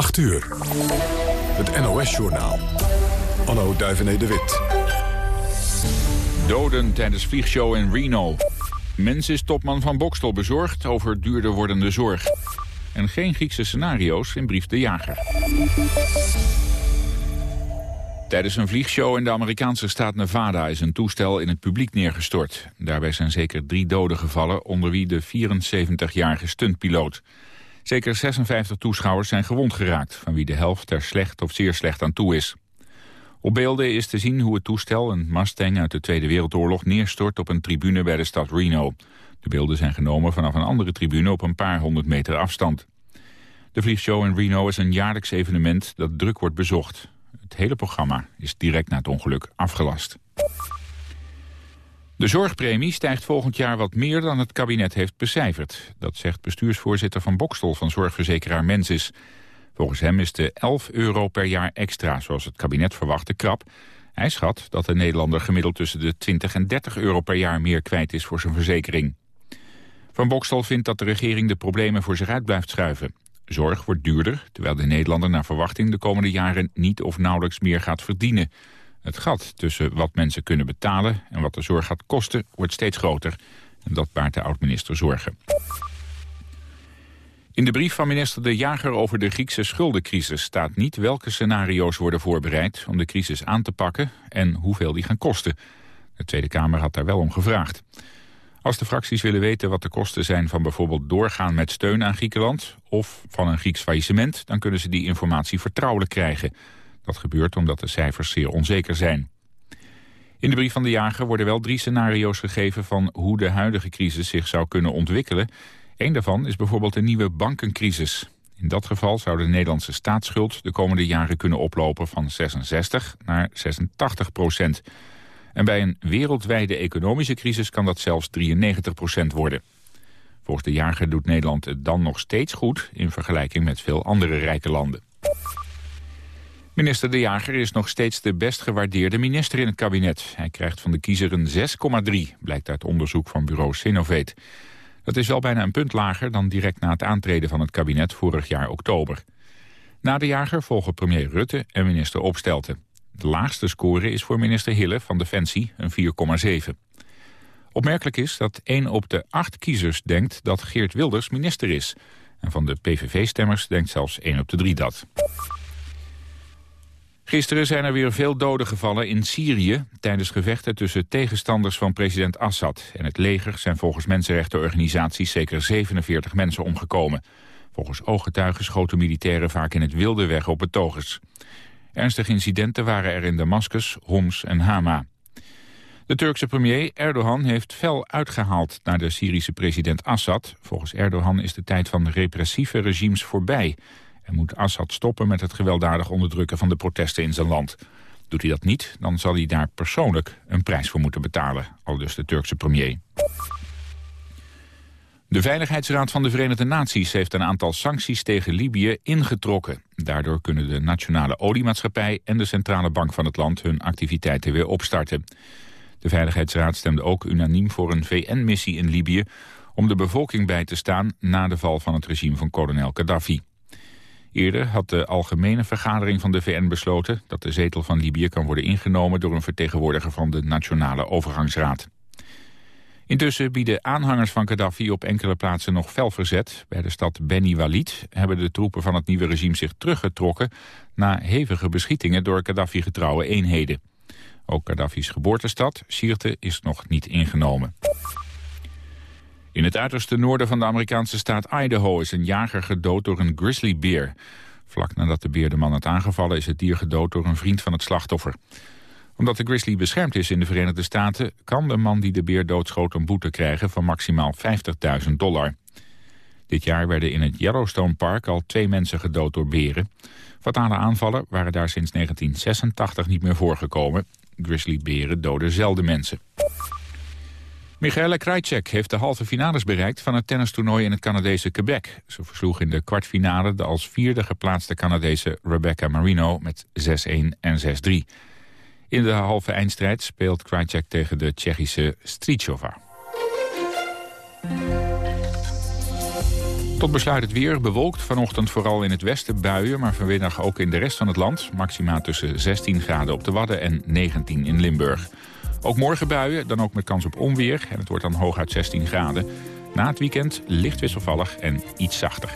8 uur. Het NOS-journaal. Anno Duivené de Wit. Doden tijdens vliegshow in Reno. Mens is topman van Bokstel bezorgd over duurder wordende zorg. En geen Griekse scenario's in Brief de Jager. Tijdens een vliegshow in de Amerikaanse staat Nevada is een toestel in het publiek neergestort. Daarbij zijn zeker drie doden gevallen, onder wie de 74-jarige stuntpiloot. Zeker 56 toeschouwers zijn gewond geraakt, van wie de helft er slecht of zeer slecht aan toe is. Op beelden is te zien hoe het toestel, een Mustang uit de Tweede Wereldoorlog, neerstort op een tribune bij de stad Reno. De beelden zijn genomen vanaf een andere tribune op een paar honderd meter afstand. De vliegshow in Reno is een jaarlijks evenement dat druk wordt bezocht. Het hele programma is direct na het ongeluk afgelast. De zorgpremie stijgt volgend jaar wat meer dan het kabinet heeft becijferd. Dat zegt bestuursvoorzitter van Bokstel van zorgverzekeraar Mensis. Volgens hem is de 11 euro per jaar extra, zoals het kabinet verwachtte, krap. Hij schat dat de Nederlander gemiddeld tussen de 20 en 30 euro per jaar meer kwijt is voor zijn verzekering. Van Bokstel vindt dat de regering de problemen voor zich uit blijft schuiven. Zorg wordt duurder, terwijl de Nederlander naar verwachting de komende jaren niet of nauwelijks meer gaat verdienen. Het gat tussen wat mensen kunnen betalen en wat de zorg gaat kosten wordt steeds groter. En dat baart de oud-minister zorgen. In de brief van minister De Jager over de Griekse schuldencrisis staat niet welke scenario's worden voorbereid om de crisis aan te pakken en hoeveel die gaan kosten. De Tweede Kamer had daar wel om gevraagd. Als de fracties willen weten wat de kosten zijn van bijvoorbeeld doorgaan met steun aan Griekenland of van een Grieks faillissement, dan kunnen ze die informatie vertrouwelijk krijgen. Dat gebeurt omdat de cijfers zeer onzeker zijn. In de brief van de jager worden wel drie scenario's gegeven van hoe de huidige crisis zich zou kunnen ontwikkelen. Eén daarvan is bijvoorbeeld een nieuwe bankencrisis. In dat geval zou de Nederlandse staatsschuld de komende jaren kunnen oplopen van 66 naar 86 procent. En bij een wereldwijde economische crisis kan dat zelfs 93 procent worden. Volgens de jager doet Nederland het dan nog steeds goed in vergelijking met veel andere rijke landen. Minister De Jager is nog steeds de best gewaardeerde minister in het kabinet. Hij krijgt van de kiezer een 6,3, blijkt uit onderzoek van bureau Sinovate. Dat is wel bijna een punt lager dan direct na het aantreden van het kabinet vorig jaar oktober. Na De Jager volgen premier Rutte en minister Opstelten. De laagste score is voor minister Hille van Defensie, een 4,7. Opmerkelijk is dat 1 op de 8 kiezers denkt dat Geert Wilders minister is. En van de PVV-stemmers denkt zelfs 1 op de 3 dat. Gisteren zijn er weer veel doden gevallen in Syrië... tijdens gevechten tussen tegenstanders van president Assad. En het leger zijn volgens mensenrechtenorganisaties zeker 47 mensen omgekomen. Volgens ooggetuigen schoten militairen vaak in het wilde weg op betogers. Ernstige incidenten waren er in Damascus, Homs en Hama. De Turkse premier Erdogan heeft fel uitgehaald naar de Syrische president Assad. Volgens Erdogan is de tijd van repressieve regimes voorbij... en moet Assad stoppen met het gewelddadig onderdrukken van de protesten in zijn land. Doet hij dat niet, dan zal hij daar persoonlijk een prijs voor moeten betalen, al dus de Turkse premier. De Veiligheidsraad van de Verenigde Naties heeft een aantal sancties tegen Libië ingetrokken. Daardoor kunnen de Nationale Oliemaatschappij en de Centrale Bank van het land hun activiteiten weer opstarten. De Veiligheidsraad stemde ook unaniem voor een VN-missie in Libië om de bevolking bij te staan na de val van het regime van kolonel Gaddafi. Eerder had de Algemene Vergadering van de VN besloten dat de zetel van Libië kan worden ingenomen door een vertegenwoordiger van de Nationale Overgangsraad. Intussen bieden aanhangers van Gaddafi op enkele plaatsen nog fel verzet. Bij de stad Beni Walid hebben de troepen van het nieuwe regime zich teruggetrokken... na hevige beschietingen door Gaddafi-getrouwe eenheden. Ook Gaddafi's geboortestad, Sirte, is nog niet ingenomen. In het uiterste noorden van de Amerikaanse staat Idaho is een jager gedood door een grizzlybeer. Vlak nadat de beer de man had aangevallen is het dier gedood door een vriend van het slachtoffer omdat de grizzly beschermd is in de Verenigde Staten... kan de man die de beer doodschoot een boete krijgen van maximaal 50.000 dollar. Dit jaar werden in het Yellowstone Park al twee mensen gedood door beren. Fatale aanvallen waren daar sinds 1986 niet meer voorgekomen. Grizzlyberen doden zelden mensen. Michaela Krajcek heeft de halve finales bereikt van het tennistoernooi in het Canadese Quebec. Ze versloeg in de kwartfinale de als vierde geplaatste Canadese Rebecca Marino met 6-1 en 6-3. In de halve eindstrijd speelt Krajcek tegen de Tsjechische Strichova. Tot besluit het weer bewolkt. Vanochtend vooral in het westen buien, maar vanmiddag ook in de rest van het land. Maxima tussen 16 graden op de Wadden en 19 in Limburg. Ook morgen buien, dan ook met kans op onweer. En het wordt dan hooguit 16 graden. Na het weekend licht wisselvallig en iets zachter.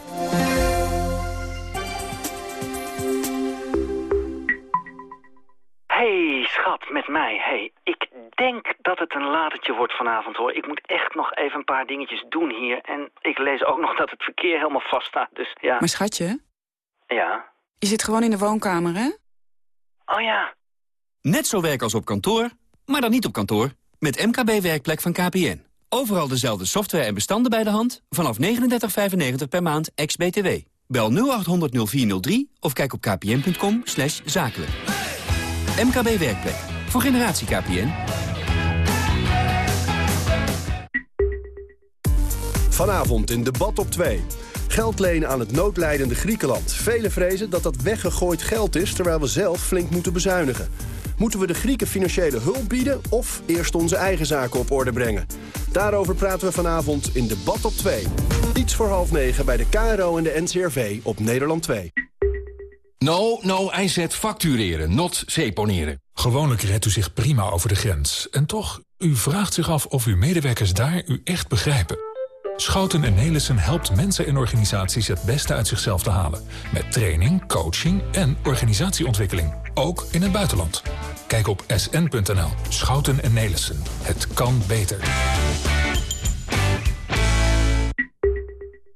Hey, schat, met mij. Hey, ik denk dat het een latertje wordt vanavond, hoor. Ik moet echt nog even een paar dingetjes doen hier. En ik lees ook nog dat het verkeer helemaal vast staat, dus ja. Maar schatje? Ja? Je zit gewoon in de woonkamer, hè? Oh ja. Net zo werk als op kantoor, maar dan niet op kantoor. Met MKB Werkplek van KPN. Overal dezelfde software en bestanden bij de hand. Vanaf 39,95 per maand, ex-BTW. Bel 0800 0403 of kijk op kpn.com zakelijk. MKB Werkplek. Voor generatie KPN. Vanavond in debat op 2. Geld lenen aan het noodlijdende Griekenland. Velen vrezen dat dat weggegooid geld is, terwijl we zelf flink moeten bezuinigen. Moeten we de Grieken financiële hulp bieden of eerst onze eigen zaken op orde brengen? Daarover praten we vanavond in debat op 2. Iets voor half negen bij de KRO en de NCRV op Nederland 2. No, no, zet factureren, not seponeren. Gewoonlijk redt u zich prima over de grens. En toch, u vraagt zich af of uw medewerkers daar u echt begrijpen. Schouten en Nelissen helpt mensen en organisaties het beste uit zichzelf te halen. Met training, coaching en organisatieontwikkeling. Ook in het buitenland. Kijk op sn.nl. Schouten en Nelissen. Het kan beter.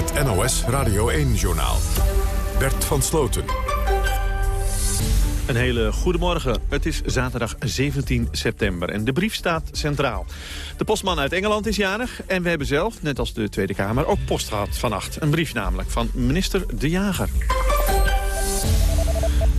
Het NOS Radio 1-journaal. Bert van Sloten. Een hele goede morgen. Het is zaterdag 17 september en de brief staat centraal. De postman uit Engeland is jarig en we hebben zelf, net als de Tweede Kamer, ook post gehad vannacht. Een brief namelijk van minister De Jager.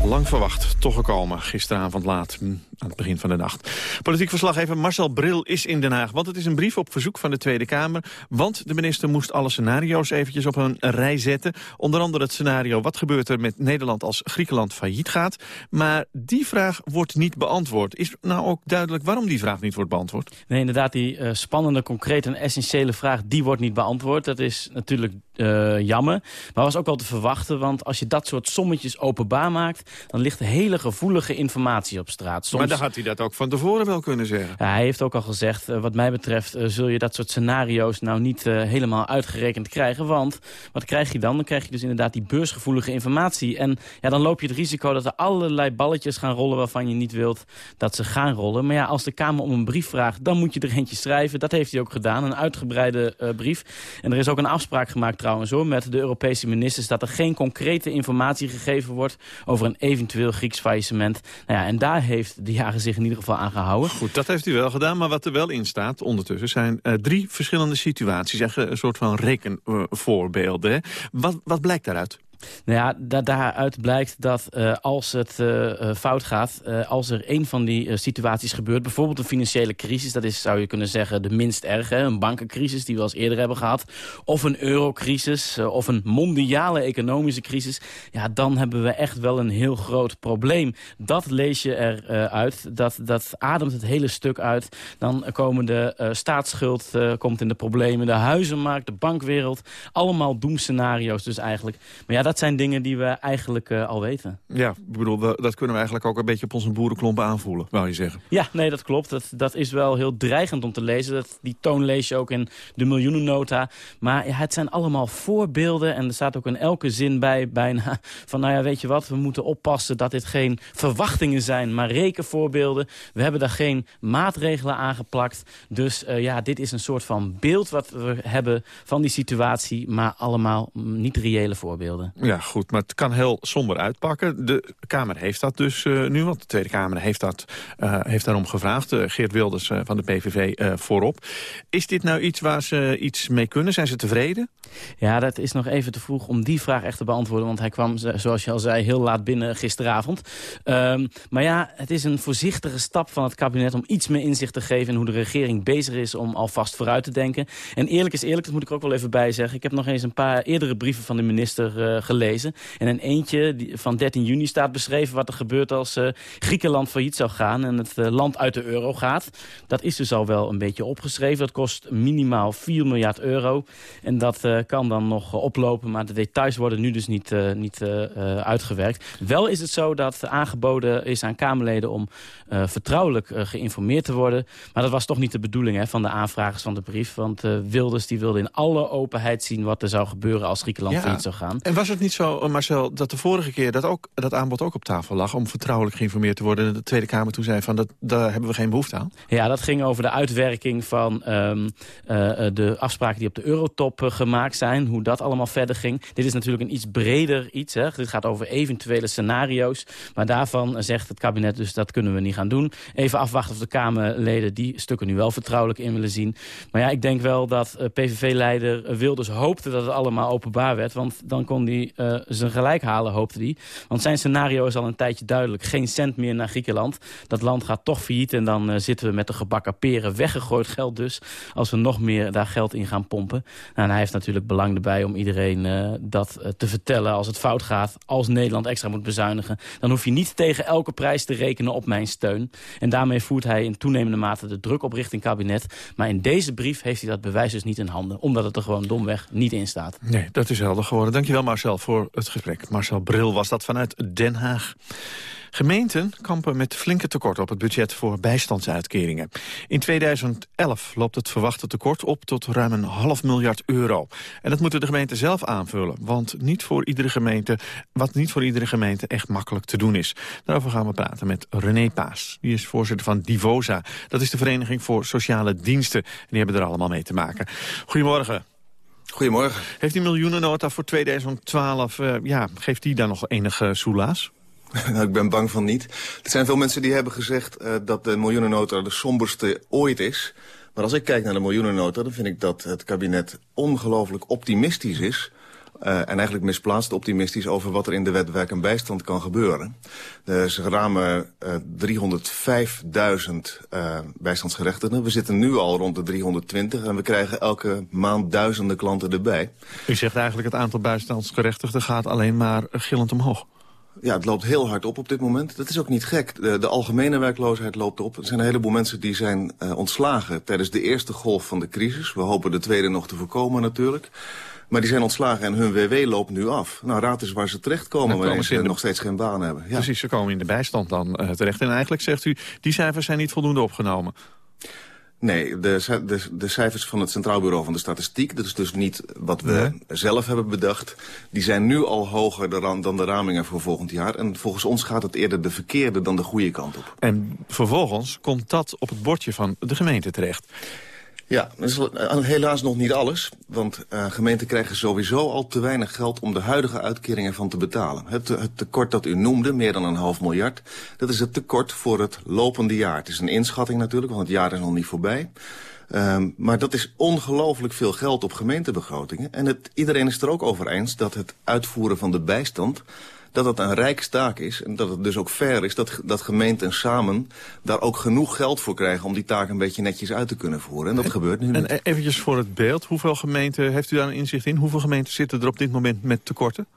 Lang verwacht, toch gekomen. Gisteravond laat, hm, aan het begin van de nacht. Politiek verslaggever Marcel Bril is in Den Haag. Want het is een brief op verzoek van de Tweede Kamer. Want de minister moest alle scenario's eventjes op een rij zetten. Onder andere het scenario wat gebeurt er met Nederland als Griekenland failliet gaat. Maar die vraag wordt niet beantwoord. Is nou ook duidelijk waarom die vraag niet wordt beantwoord? Nee, inderdaad, die uh, spannende, concrete en essentiële vraag... die wordt niet beantwoord. Dat is natuurlijk uh, jammer. Maar was ook wel te verwachten, want als je dat soort sommetjes openbaar maakt... dan ligt hele gevoelige informatie op straat. Soms... Maar dan had hij dat ook van tevoren wel kunnen zeggen. Ja, hij heeft ook al gezegd, uh, wat mij betreft... Uh, zul je dat soort scenario's nou niet helemaal uitgerekend krijgen. Want wat krijg je dan? Dan krijg je dus inderdaad die beursgevoelige informatie. En ja, dan loop je het risico dat er allerlei balletjes gaan rollen... waarvan je niet wilt dat ze gaan rollen. Maar ja, als de Kamer om een brief vraagt, dan moet je er eentje schrijven. Dat heeft hij ook gedaan, een uitgebreide brief. En er is ook een afspraak gemaakt trouwens hoor, met de Europese ministers... dat er geen concrete informatie gegeven wordt over een eventueel Grieks faillissement. Nou ja, en daar heeft de jager zich in ieder geval aan gehouden. Goed, dat heeft u wel gedaan, maar wat er wel in staat ondertussen... zijn uh, drie verschillende situaties, een soort van rekenvoorbeelden. Wat, wat blijkt daaruit? Nou ja, da daaruit blijkt dat uh, als het uh, fout gaat... Als er een van die situaties gebeurt... bijvoorbeeld een financiële crisis... dat is, zou je kunnen zeggen, de minst erge. Een bankencrisis die we als eerder hebben gehad. Of een eurocrisis. of een mondiale economische crisis. Ja, dan hebben we echt wel een heel groot probleem. Dat lees je eruit. dat, dat ademt het hele stuk uit. Dan komen de staatsschuld komt in de problemen. De huizenmarkt, de bankwereld. Allemaal doemscenario's dus eigenlijk. Maar ja, zijn dingen die we eigenlijk uh, al weten. Ja, ik bedoel, dat kunnen we eigenlijk ook een beetje op onze boerenklomp aanvoelen, wou je zeggen. Ja, nee, dat klopt. Dat, dat is wel heel dreigend om te lezen. Dat, die toon lees je ook in de miljoenennota. Maar ja, het zijn allemaal voorbeelden en er staat ook in elke zin bij bijna... van nou ja, weet je wat, we moeten oppassen dat dit geen verwachtingen zijn... maar rekenvoorbeelden. We hebben daar geen maatregelen aangeplakt. Dus uh, ja, dit is een soort van beeld wat we hebben van die situatie... maar allemaal niet reële voorbeelden. Ja, goed, maar het kan heel somber uitpakken. De Kamer heeft dat dus uh, nu, want de Tweede Kamer heeft, dat, uh, heeft daarom gevraagd. Uh, Geert Wilders van de PVV voorop. Is dit nou iets waar ze iets mee kunnen? Zijn ze tevreden? Ja, dat is nog even te vroeg om die vraag echt te beantwoorden. Want hij kwam, zoals je al zei, heel laat binnen gisteravond. Um, maar ja, het is een voorzichtige stap van het kabinet... om iets meer inzicht te geven in hoe de regering bezig is... om alvast vooruit te denken. En eerlijk is eerlijk, dat moet ik ook wel even bijzeggen. Ik heb nog eens een paar eerdere brieven van de minister uh, gelezen. En in eentje die, van 13 juni staat beschreven wat er gebeurt... als uh, Griekenland failliet zou gaan en het uh, land uit de euro gaat. Dat is dus al wel een beetje opgeschreven. Dat kost minimaal 4 miljard euro. En dat kan dan nog oplopen, maar de details worden nu dus niet, niet uitgewerkt. Wel is het zo dat aangeboden is aan Kamerleden om vertrouwelijk geïnformeerd te worden. Maar dat was toch niet de bedoeling hè, van de aanvragers van de brief. Want Wilders die wilde in alle openheid zien wat er zou gebeuren als Griekenland ja. failliet zou gaan. En was het niet zo, Marcel, dat de vorige keer dat, ook, dat aanbod ook op tafel lag... om vertrouwelijk geïnformeerd te worden... en de Tweede Kamer toen zei van dat, daar hebben we geen behoefte aan? Ja, dat ging over de uitwerking van um, uh, de afspraken die op de Eurotop gemaakt zijn. Hoe dat allemaal verder ging. Dit is natuurlijk een iets breder iets. Hè. Dit gaat over eventuele scenario's. Maar daarvan zegt het kabinet dus dat kunnen we niet gaan doen. Even afwachten of de Kamerleden die stukken nu wel vertrouwelijk in willen zien. Maar ja, ik denk wel dat PVV-leider Wilders hoopte dat het allemaal openbaar werd. Want dan kon uh, zijn gelijk halen, hoopte hij. Want zijn scenario is al een tijdje duidelijk. Geen cent meer naar Griekenland. Dat land gaat toch failliet en dan uh, zitten we met de gebakken peren. Weggegooid geld dus, als we nog meer daar geld in gaan pompen. Nou, en hij heeft natuurlijk belang erbij om iedereen uh, dat te vertellen als het fout gaat. Als Nederland extra moet bezuinigen. Dan hoef je niet tegen elke prijs te rekenen op mijn steun. En daarmee voert hij in toenemende mate de druk op richting kabinet. Maar in deze brief heeft hij dat bewijs dus niet in handen. Omdat het er gewoon domweg niet in staat. Nee, dat is helder geworden. Dankjewel Marcel voor het gesprek. Marcel Bril was dat vanuit Den Haag. Gemeenten kampen met flinke tekorten op het budget voor bijstandsuitkeringen. In 2011 loopt het verwachte tekort op tot ruim een half miljard euro. En dat moeten de gemeenten zelf aanvullen, want niet voor iedere gemeente, wat niet voor iedere gemeente echt makkelijk te doen is. Daarover gaan we praten met René Paas. Die is voorzitter van Divosa. Dat is de Vereniging voor Sociale Diensten. En die hebben er allemaal mee te maken. Goedemorgen. Goedemorgen. Heeft die miljoenennota voor 2012, uh, ja, geeft die daar nog enige soelaas? nou, ik ben bang van niet. Er zijn veel mensen die hebben gezegd uh, dat de miljoenennota de somberste ooit is. Maar als ik kijk naar de miljoenennota, dan vind ik dat het kabinet ongelooflijk optimistisch is... Uh, en eigenlijk misplaatst optimistisch over wat er in de wet werk en bijstand kan gebeuren. Er is ruim uh, 305.000 uh, bijstandsgerechtigden. We zitten nu al rond de 320 en we krijgen elke maand duizenden klanten erbij. U zegt eigenlijk het aantal bijstandsgerechtigden gaat alleen maar gillend omhoog. Ja, het loopt heel hard op op dit moment. Dat is ook niet gek. De, de algemene werkloosheid loopt op. Er zijn een heleboel mensen die zijn uh, ontslagen tijdens de eerste golf van de crisis. We hopen de tweede nog te voorkomen natuurlijk. Maar die zijn ontslagen en hun WW loopt nu af. Nou, raad eens waar ze terechtkomen wanneer ze de... nog steeds geen baan hebben. Ja. Precies, ze komen in de bijstand dan uh, terecht. En eigenlijk zegt u, die cijfers zijn niet voldoende opgenomen. Nee, de, de, de, cijfers van het Centraal Bureau van de Statistiek... dat is dus niet wat we nee. zelf hebben bedacht... die zijn nu al hoger dan de ramingen voor volgend jaar. En volgens ons gaat het eerder de verkeerde dan de goede kant op. En vervolgens komt dat op het bordje van de gemeente terecht. Ja, is helaas nog niet alles. Want uh, gemeenten krijgen sowieso al te weinig geld om de huidige uitkeringen van te betalen. Het, het, tekort dat u noemde, meer dan een half miljard, dat is het tekort voor het lopende jaar. Het is een inschatting natuurlijk, want het jaar is nog niet voorbij. Um, maar dat is ongelooflijk veel geld op gemeentebegrotingen. En het, iedereen is er ook over eens dat het uitvoeren van de bijstand dat het een rijkstaak is. En dat het dus ook fair is dat, dat gemeenten samen daar ook genoeg geld voor krijgen... om die taak een beetje netjes uit te kunnen voeren. En dat en, gebeurt nu En niet. eventjes voor het beeld, hoeveel gemeenten, heeft u daar een inzicht in? Hoeveel gemeenten zitten er op dit moment met tekorten?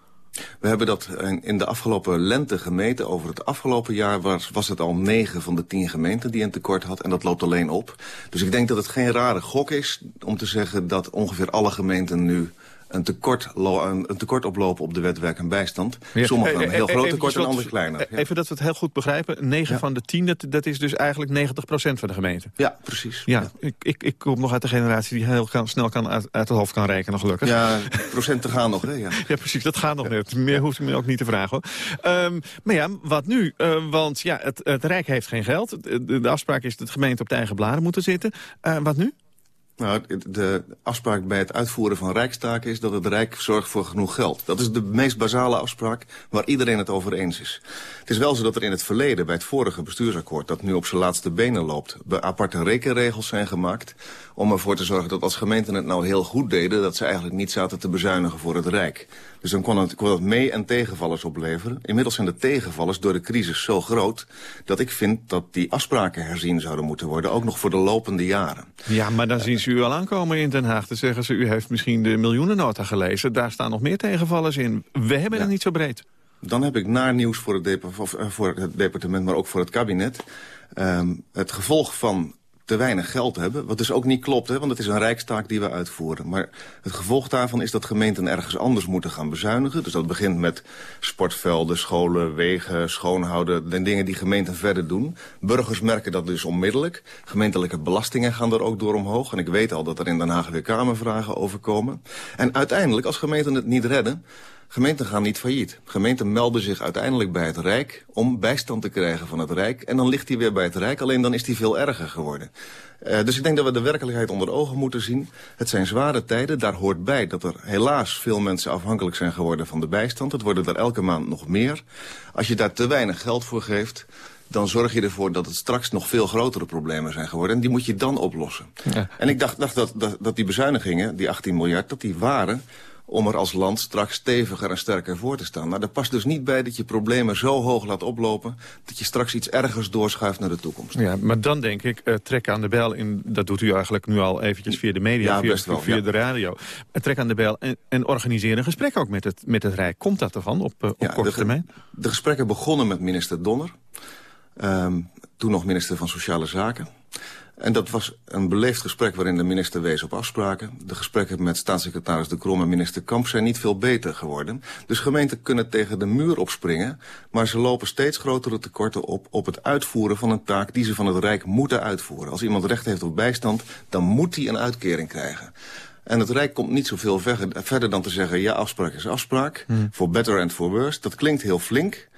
We hebben dat in de afgelopen lente gemeten. Over het afgelopen jaar was, was het al negen van de tien gemeenten die een tekort had. En dat loopt alleen op. Dus ik denk dat het geen rare gok is om te zeggen dat ongeveer alle gemeenten nu een tekort, een, tekort oplopen op de wet werk en bijstand. Ja. Sommigen een heel groot tekort en andere kleiner. Ja. Even dat we het heel goed begrijpen. 9 ja. van de 10, dat, dat is dus eigenlijk 90% van de gemeente. Ja, precies. Ja, Ik, ik, ik kom nog uit de generatie die heel kan, snel kan uit, uit het hoofd kan rekenen, gelukkig. Ja, procenten gaan nog, hè? Ja, ja precies, dat gaat nog net. Meer hoeft u me ook niet te vragen, hoor. Um, maar ja, wat nu? Uh, want ja, het, het Rijk heeft geen geld. De, de, afspraak is dat de gemeente op de eigen bladen moeten zitten. Uh, wat nu? Nou, de afspraak bij het uitvoeren van rijkstaken is dat het Rijk zorgt voor genoeg geld. Dat is de meest basale afspraak waar iedereen het over eens is. Het is wel zo dat er in het verleden, bij het vorige bestuursakkoord... dat nu op zijn laatste benen loopt, aparte rekenregels zijn gemaakt... om ervoor te zorgen dat als gemeenten het nou heel goed deden... dat ze eigenlijk niet zaten te bezuinigen voor het Rijk. Dus dan kon het, kon het mee- en tegenvallers opleveren. Inmiddels zijn de tegenvallers door de crisis zo groot... dat ik vind dat die afspraken herzien zouden moeten worden... ook nog voor de lopende jaren. Ja, maar dan zien ze u al aankomen in Den Haag. Dan zeggen ze, u heeft misschien de miljoenennota gelezen. Daar staan nog meer tegenvallers in. We hebben het niet zo breed. Dan heb ik naar nieuws voor het, eh, voor het departement, maar ook voor het kabinet. Um, het gevolg van te weinig geld hebben. Wat dus ook niet klopt, hè, want het is een rijkstaak die we uitvoeren. Maar het gevolg daarvan is dat gemeenten ergens anders moeten gaan bezuinigen. Dus dat begint met sportvelden, scholen, wegen, schoonhouden... de dingen die gemeenten verder doen. Burgers merken dat dus onmiddellijk. Gemeentelijke belastingen gaan er ook door omhoog. En ik weet al dat er in Den Haag weer Kamervragen over komen. En uiteindelijk, als gemeenten het niet redden... Gemeenten gaan niet failliet. Gemeenten melden zich uiteindelijk bij het Rijk om bijstand te krijgen van het Rijk. En dan ligt die weer bij het Rijk, alleen dan is die veel erger geworden. Uh, dus ik denk dat we de werkelijkheid onder ogen moeten zien. Het zijn zware tijden, daar hoort bij dat er helaas veel mensen afhankelijk zijn geworden van de bijstand. Het worden er elke maand nog meer. Als je daar te weinig geld voor geeft, dan zorg je ervoor dat het straks nog veel grotere problemen zijn geworden. En die moet je dan oplossen. Ja. En ik dacht, dacht dat, dat, dat die bezuinigingen, die 18 miljard, dat die waren om er als land straks steviger en sterker voor te staan. Maar er past dus niet bij dat je problemen zo hoog laat oplopen... dat je straks iets ergers doorschuift naar de toekomst. Ja, maar dan denk ik, uh, trek aan de bel. In, dat doet u eigenlijk nu al eventjes via de media, ja, via, via de radio. Trek aan de bel en, en, organiseer een gesprek ook met het, met het Rijk. Komt dat ervan op, uh, op ja, korte termijn? De gesprekken begonnen met minister Donner. Um, toen nog minister van Sociale Zaken. En dat was een beleefd gesprek waarin de minister wees op afspraken. De gesprekken met staatssecretaris De Krom en minister Kamp zijn niet veel beter geworden. Dus gemeenten kunnen tegen de muur opspringen... maar ze lopen steeds grotere tekorten op op het uitvoeren van een taak... die ze van het Rijk moeten uitvoeren. Als iemand recht heeft op bijstand, dan moet hij een uitkering krijgen. En het Rijk komt niet zoveel verder dan te zeggen... ja, afspraak is afspraak, hmm. voor better and for worse. Dat klinkt heel flink...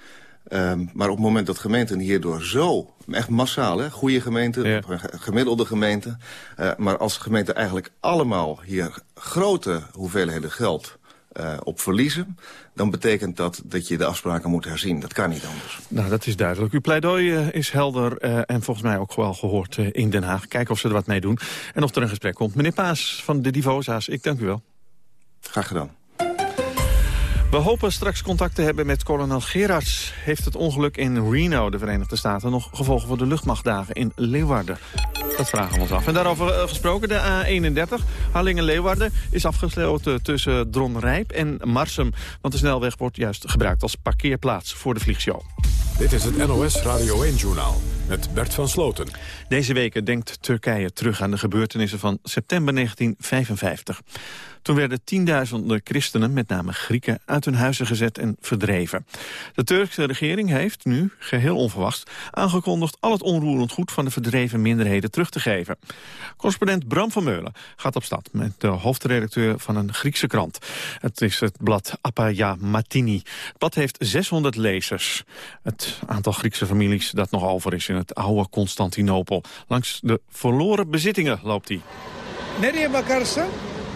Um, maar op het moment dat gemeenten hierdoor zo, echt massaal, hè, goede gemeenten, ja. gemiddelde gemeenten... Uh, maar als gemeenten eigenlijk allemaal hier grote hoeveelheden geld uh, op verliezen... dan betekent dat dat je de afspraken moet herzien. Dat kan niet anders. Nou, dat is duidelijk. Uw pleidooi uh, is helder en volgens mij ook wel gehoord in Den Haag. Kijken of ze er wat mee doen en of er een gesprek komt. Meneer Paas van de Divosa's, ik dank u wel. Graag gedaan. We hopen straks contact te hebben met kolonel Gerards. Heeft het ongeluk in Reno, de Verenigde Staten... nog gevolgen voor de luchtmachtdagen in Leeuwarden? Dat vragen we ons af. En daarover eh, gesproken, de A31, Harlingen-Leeuwarden... is afgesloten tussen Dronrijp en Marsum. Want de snelweg wordt juist gebruikt als parkeerplaats voor de vliegshow. Dit is het NOS Radio 1-journaal met Bert van Sloten. Deze weken denkt Turkije terug aan de gebeurtenissen van september 1955. Toen werden tienduizenden christenen, met name Grieken, uit hun huizen gezet en verdreven. De Turkse regering heeft nu, geheel onverwacht, aangekondigd al het onroerend goed van de verdreven minderheden terug te geven. Correspondent Bram van Meulen gaat op stad met de hoofdredacteur van een Griekse krant. Het is het blad Apaya Matini. Het blad heeft 600 lezers. Het aantal Griekse families dat nog over is in het oude Constantinopel. Langs de verloren bezittingen loopt hij. Nereye bakarsan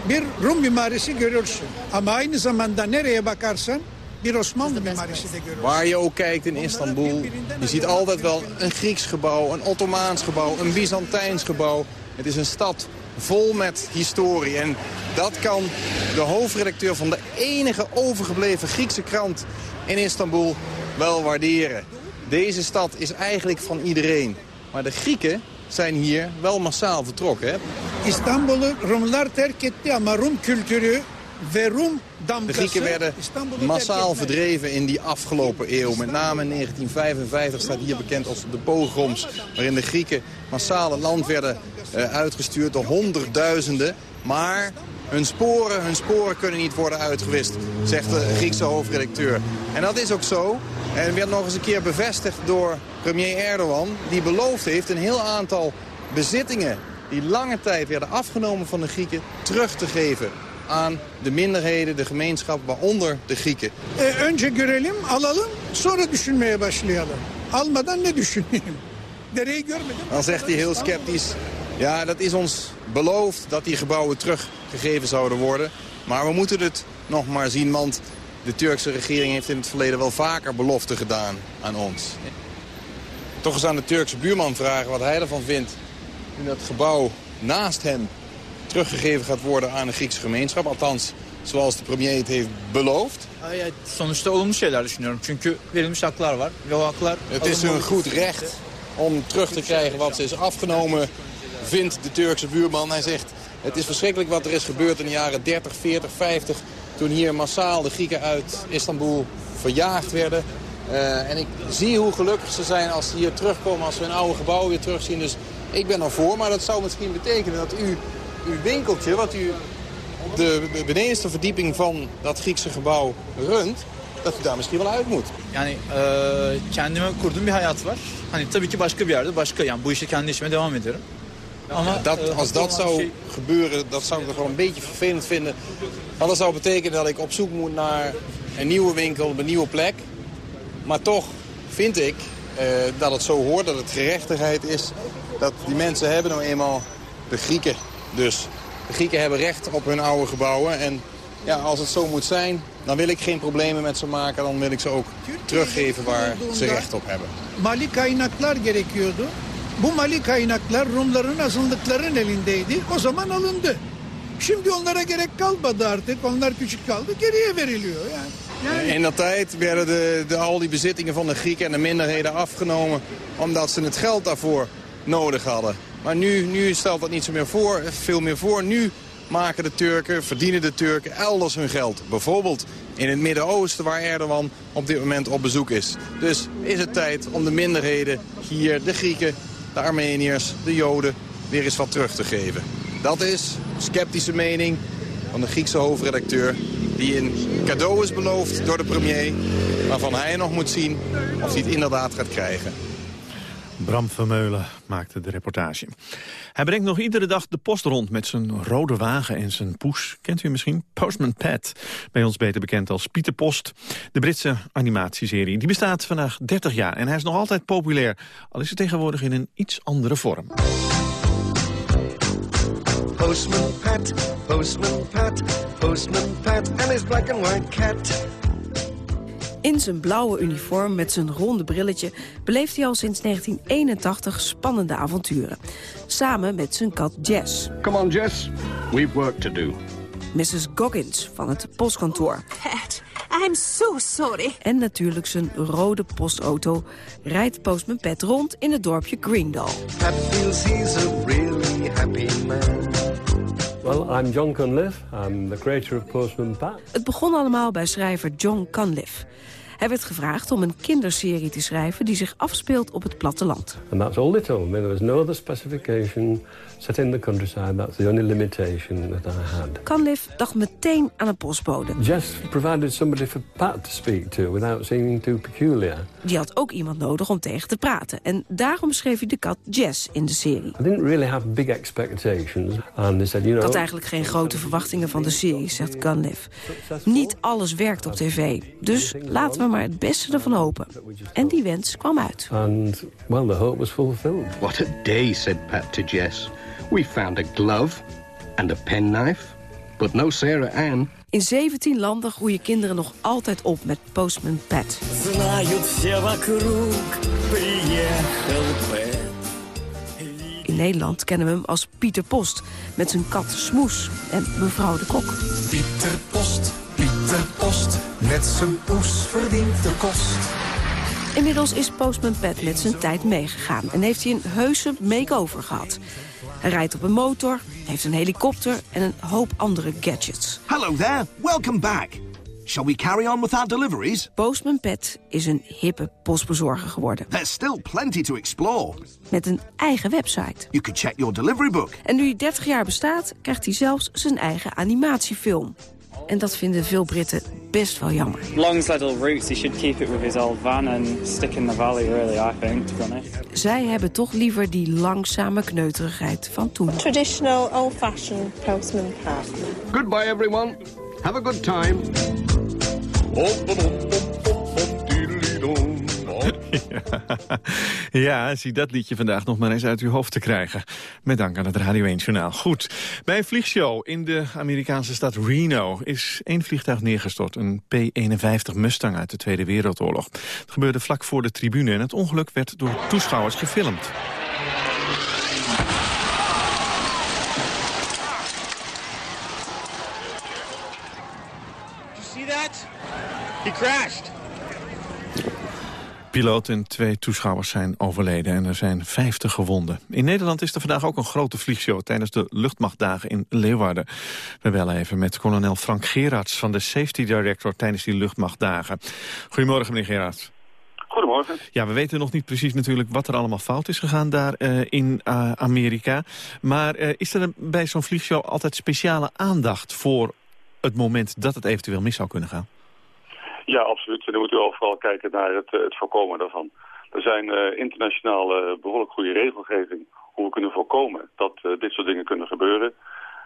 bir Rum mimarisi görürsün. Ama aynı zamanda nereye bakarsan bir Osmanlı mimarisi de görürsün. Waar je ook kijkt in Istanbul, je ziet altijd wel een Grieks gebouw, een Ottomaans gebouw, een Byzantijns gebouw. Het is een stad vol met historie. En dat kan de hoofdredacteur van de enige overgebleven Griekse krant in Istanbul wel waarderen. Deze stad is eigenlijk van iedereen. Maar de Grieken zijn hier wel massaal vertrokken. Hè? Istanbul'u Rumlar terk etti ama Rum kültürü ve Rum de Grieken werden massaal verdreven in die afgelopen eeuw. Met name in 1955 staat hier bekend als de pogroms. Waarin de Grieken massaal het land werden uh, uitgestuurd door honderdduizenden. Maar hun sporen, hun sporen kunnen niet worden uitgewist, zegt de Griekse hoofdredacteur. En dat is ook zo. En werd nog eens een keer bevestigd door premier Erdogan... die beloofd heeft een heel aantal bezittingen... die lange tijd werden afgenomen van de Grieken... terug te geven aan de minderheden, de gemeenschap, waaronder de Grieken. E, önce görelim, alalım, sonra düşünmeye başlayalım. Almadan ne düşüneyim? Dan zegt hij heel sceptisch, Ja, dat is ons beloofd dat die gebouwen teruggegeven zouden worden. Maar we moeten het nog maar zien, want de Turkse regering heeft in het verleden wel vaker beloften gedaan aan ons. Toch eens aan de Turkse buurman vragen wat hij ervan vindt. Nu dat gebouw naast hem teruggegeven gaat worden aan de Griekse gemeenschap. Althans, zoals de premier het heeft beloofd. Ja, sonuçta olumlu şeyler düşünüyorum. Çünkü verilmiş haklar var. Ve o haklar... Het is hun goed recht om terug te krijgen wat ze is afgenomen, vindt de Turkse buurman. Hij zegt, het is verschrikkelijk wat er is gebeurd in de jaren 30, 40, 50... toen hier massaal de Grieken uit Istanbul verjaagd werden. Uh, en ik zie hoe gelukkig ze zijn als ze hier terugkomen, als we hun oude gebouw weer terugzien. Dus ik ben er voor, maar dat zou misschien betekenen dat u uw winkeltje, wat u op de benedenste verdieping van dat Griekse gebouw runt, dat u daar misschien wel uit moet. Yani e, kendime kurduğum bir hayat var. Hani tabii ki başka bir yerde başka yani bu işe kendi işime devam ediyorum. Dat, als dat zou gebeuren, dat zou ik toch wel een beetje vervelend vinden. Want dat zou betekenen dat ik op zoek moet naar een nieuwe winkel, op een nieuwe plek. Maar toch vind ik uh, dat het zo hoort, dat het gerechtigheid is. Dat die mensen hebben nou eenmaal, de Grieken dus. De Grieken hebben recht op hun oude gebouwen. En ja, als het zo moet zijn, dan wil ik geen problemen met ze maken. Dan wil ik ze ook teruggeven waar ze recht op hebben. Mali kaynaklar gerekiyordu. Bu mali kaynaklar Rumların azınlıkların elindeydi. O zaman alındı. Şimdi onlara gerek kalmadı artık. Onlar küçük kaldı. Geriye veriliyor yani. In dat tijd werden de, de, al die bezittingen van de Grieken en de minderheden afgenomen... omdat ze het geld daarvoor nodig hadden. Maar nu, nu stelt dat niet zo meer voor, veel meer voor. Nu maken de Turken, verdienen de Turken elders hun geld. Bijvoorbeeld in het Midden-Oosten waar Erdogan op dit moment op bezoek is. Dus is het tijd om de minderheden hier, de Grieken, de Armeniërs, de Joden, weer eens wat terug te geven. Dat is sceptische mening van de Griekse hoofdredacteur... die een cadeau is beloofd door de premier... waarvan hij nog moet zien of hij het inderdaad gaat krijgen. Bram Vermeulen maakte de reportage. Hij brengt nog iedere dag de post rond met zijn rode wagen en zijn poes. Kent u misschien? Postman Pat, bij ons beter bekend als Pieter Post. De Britse animatieserie. Die bestaat vandaag 30 jaar en hij is nog altijd populair. Al is het tegenwoordig in een iets andere vorm. Postman Pat, Postman Pat, Postman Pat and his black and white cat. In zijn blauwe uniform met zijn ronde brilletje beleeft hij al sinds 1981 spannende avonturen. Samen met zijn kat Jess. Come on Jess, we've work to do. Mrs. Goggins van het postkantoor. Pat, I'm so sorry. En natuurlijk zijn rode postauto rijdt postman Pat rond in het dorpje Greendale. Pat feels he's a really happy man. Well, I'm John Cunliffe. I'm the creator of Postman Pat. Het begon allemaal bij schrijver John Cunliffe. Hij werd gevraagd om een kinderserie te schrijven die zich afspeelt op het platteland. And that's all they told me. There was no other specification set in the countryside. That's the only limitation that I had. Canliff dacht meteen aan een postbode. Just provided somebody for Pat to speak to without seeming too peculiar. Die had ook iemand nodig om tegen te praten. En daarom schreef hij de kat Jess in de serie. I didn't really have big expectations. And they said, you know, Ik had eigenlijk geen grote verwachtingen van de serie, zegt Canliff. Niet alles werkt op tv. Dus laten we maar het beste ervan hopen. En die wens kwam uit. And, well, the hope was fulfilled. What a day, said Pat to Jess. We found a glove and a penknife, but no Sarah Ann. In 17 landen groeien kinderen nog altijd op met Postman Pat. In Nederland kennen we hem als Pieter Post... met zijn kat Smoes en mevrouw de Kok. Pieter Post, Pieter Post, met zijn poes verdient de kost. Inmiddels is Postman Pat met zijn tijd meegegaan... en heeft hij een heuse make-over gehad. Hij rijdt op een motor, heeft een helikopter en een hoop andere gadgets. Hello there, welcome back. Shall we carry on with our deliveries? Postman Pat is een hippe postbezorger geworden. There's still plenty to explore. Met een eigen website. You can check your delivery book. En nu hij 30 jaar bestaat, krijgt hij zelfs zijn eigen animatiefilm. En dat vinden veel Britten best wel jammer. Long's little roots, he should keep it with his old van and stick in the valley really, I think, to be honest. Zij hebben toch liever die langzame kneuterigheid van toen. Traditional old-fashioned postman path. Goodbye everyone. Have a good time. ja, zie dat liedje vandaag nog maar eens uit uw hoofd te krijgen. Met dank aan het Radio 1 Journaal. Goed, bij een vliegshow in de Amerikaanse stad Reno... is één vliegtuig neergestort, een P-51 Mustang uit de Tweede Wereldoorlog. Het gebeurde vlak voor de tribune en het ongeluk werd door toeschouwers gefilmd. He crashed. Piloot en twee toeschouwers zijn overleden en er zijn 50 gewonden. In Nederland is er vandaag ook een grote vliegshow tijdens de luchtmachtdagen in Leeuwarden. We bellen even met kolonel Frank Gerards van de Safety Director tijdens die luchtmachtdagen. Goedemorgen meneer Gerards. Goedemorgen. Ja, we weten nog niet precies natuurlijk wat er allemaal fout is gegaan daar uh, in uh, Amerika. Maar uh, is er bij zo'n vliegshow altijd speciale aandacht voor het moment dat het eventueel mis zou kunnen gaan? Ja, absoluut. En dan moet u overal kijken naar het, het voorkomen daarvan. Er zijn internationaal uh, behoorlijk goede regelgeving hoe we kunnen voorkomen dat uh, dit soort dingen kunnen gebeuren.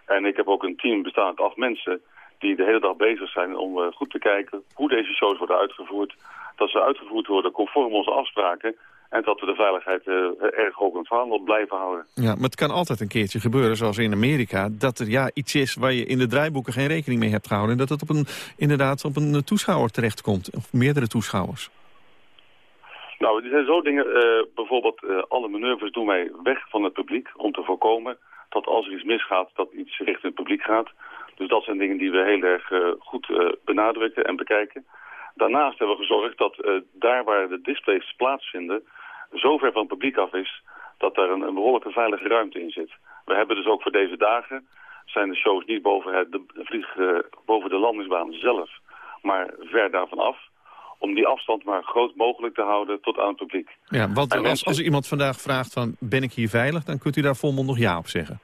En ik heb ook een team bestaand uit acht mensen die de hele dag bezig zijn om goed te kijken hoe deze shows worden uitgevoerd. Dat ze uitgevoerd worden conform onze afspraken en dat we de veiligheid uh, erg hoog in het vaandel blijven houden. Ja, maar het kan altijd een keertje gebeuren, zoals in Amerika... dat er ja, iets is waar je in de draaiboeken geen rekening mee hebt gehouden... en dat het op een, inderdaad op een toeschouwer terechtkomt, of meerdere toeschouwers. Nou, er zijn zo dingen, uh, bijvoorbeeld uh, alle manoeuvres doen wij weg van het publiek... om te voorkomen dat als er iets misgaat, dat iets richting het publiek gaat. Dus dat zijn dingen die we heel erg goed benadrukken en bekijken... Daarnaast hebben we gezorgd dat uh, daar waar de displays plaatsvinden... zo ver van het publiek af is dat daar een, een behoorlijke veilige ruimte in zit. We hebben dus ook voor deze dagen zijn de shows niet boven, het, de, vlieg, uh, boven de landingsbaan zelf, maar ver daarvan af. Om die afstand maar groot mogelijk te houden tot aan het publiek. Ja, want als, mensen... als iemand vandaag vraagt van ben ik hier veilig, dan kunt u daar volmondig ja op zeggen.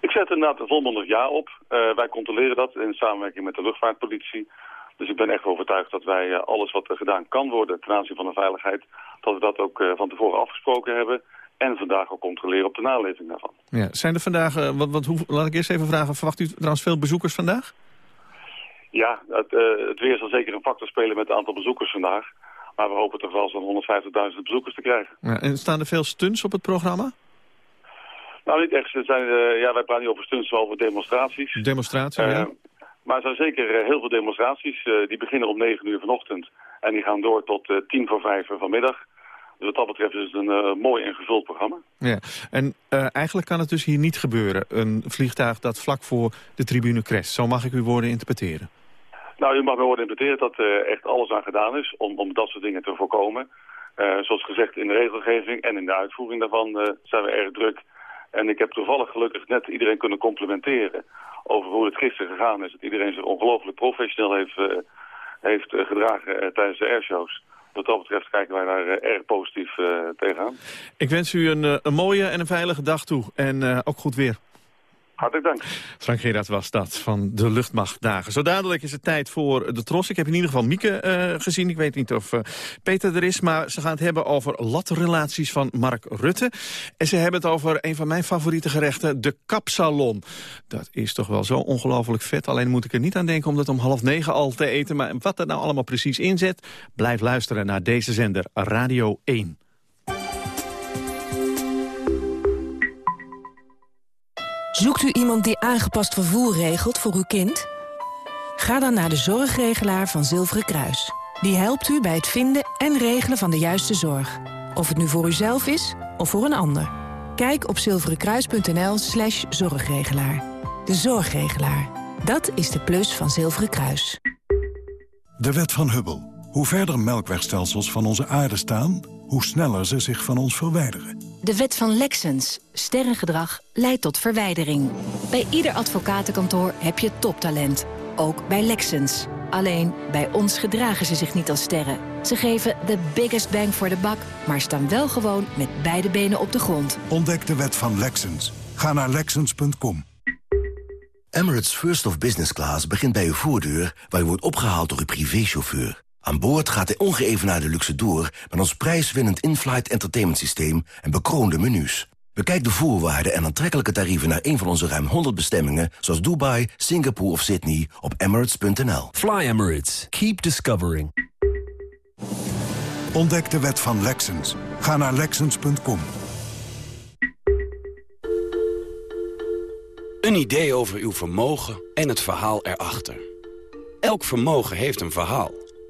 Ik zet inderdaad volmondig ja op. Uh, wij controleren dat in samenwerking met de luchtvaartpolitie. Dus ik ben echt overtuigd dat wij uh, alles wat er gedaan kan worden ten aanzien van de veiligheid, dat we dat ook uh, van tevoren afgesproken hebben. En vandaag ook controleren op de naleving daarvan. Ja, zijn er vandaag, uh, wat, wat, hoe, laat ik eerst even vragen, verwacht u trouwens veel bezoekers vandaag? Ja, het, het weer zal zeker een factor spelen met het aantal bezoekers vandaag. Maar we hopen toch wel zo'n 150.000 bezoekers te krijgen. Ja, en staan er veel stunts op het programma? Nou, niet echt. Het zijn, ja, wij praten niet over stunts, maar over demonstraties. Demonstraties, ja. Maar er zijn zeker uh, heel veel demonstraties. Uh, die beginnen om 9 uur vanochtend. En die gaan door tot uh, 10 voor 5 vanmiddag. Dus wat dat betreft is het een mooi en gevuld programma. Ja, en eigenlijk kan het dus hier niet gebeuren. Een vliegtuig dat vlak voor de tribune crasht. Zo mag ik uw woorden interpreteren. Nou, u mag mijn woorden interpreteren dat er echt alles aan gedaan is om, om dat soort dingen te voorkomen. zoals gezegd in de regelgeving en in de uitvoering daarvan zijn we erg druk. En ik heb toevallig gelukkig net iedereen kunnen complimenteren over hoe het gisteren gegaan is. Dat iedereen zich ongelooflijk professioneel heeft, uh, heeft uh, gedragen uh, tijdens de airshows. Wat dat betreft kijken wij daar erg positief tegenaan. Ik wens u een, een mooie en een veilige dag toe. En ook goed weer. Hartelijk dank. Frank Gerard was dat van de luchtmachtdagen. Zo dadelijk is het tijd voor de tros. Ik heb in ieder geval Mieke uh, gezien. Ik weet niet of uh, Peter er is. Maar ze gaan het hebben over latrelaties van Mark Rutte. En ze hebben het over een van mijn favoriete gerechten, de kapsalon. Dat is toch wel zo ongelooflijk vet. Alleen moet ik er niet aan denken om dat om half negen al te eten. Maar wat er nou allemaal precies inzet, blijf luisteren naar deze zender Radio 1. Zoekt u iemand die aangepast vervoer regelt voor uw kind? Ga dan naar de zorgregelaar van Zilveren Kruis. Die helpt u bij het vinden en regelen van de juiste zorg. Of het nu voor uzelf is of voor een ander. Kijk op zilverenkruis.nl slash zorgregelaar. De zorgregelaar. Dat is de plus van Zilveren Kruis. De wet van Hubble. Hoe verder melkwegstelsels van onze aarde staan... hoe sneller ze zich van ons verwijderen. De wet van Lexens. Sterrengedrag leidt tot verwijdering. Bij ieder advocatenkantoor heb je toptalent. Ook bij Lexens. Alleen, bij ons gedragen ze zich niet als sterren. Ze geven de biggest bang voor de bak, maar staan wel gewoon met beide benen op de grond. Ontdek de wet van Lexens. Ga naar Lexens.com. Emirates First of Business Class begint bij uw voordeur... waar u wordt opgehaald door uw privéchauffeur. Aan boord gaat de ongeëvenaarde luxe door... met ons prijswinnend in-flight entertainment systeem en bekroonde menus. Bekijk de voorwaarden en aantrekkelijke tarieven naar een van onze ruim 100 bestemmingen... zoals Dubai, Singapore of Sydney op emirates.nl. Fly Emirates. Keep discovering. Ontdek de wet van Lexens. Ga naar Lexens.com. Een idee over uw vermogen en het verhaal erachter. Elk vermogen heeft een verhaal.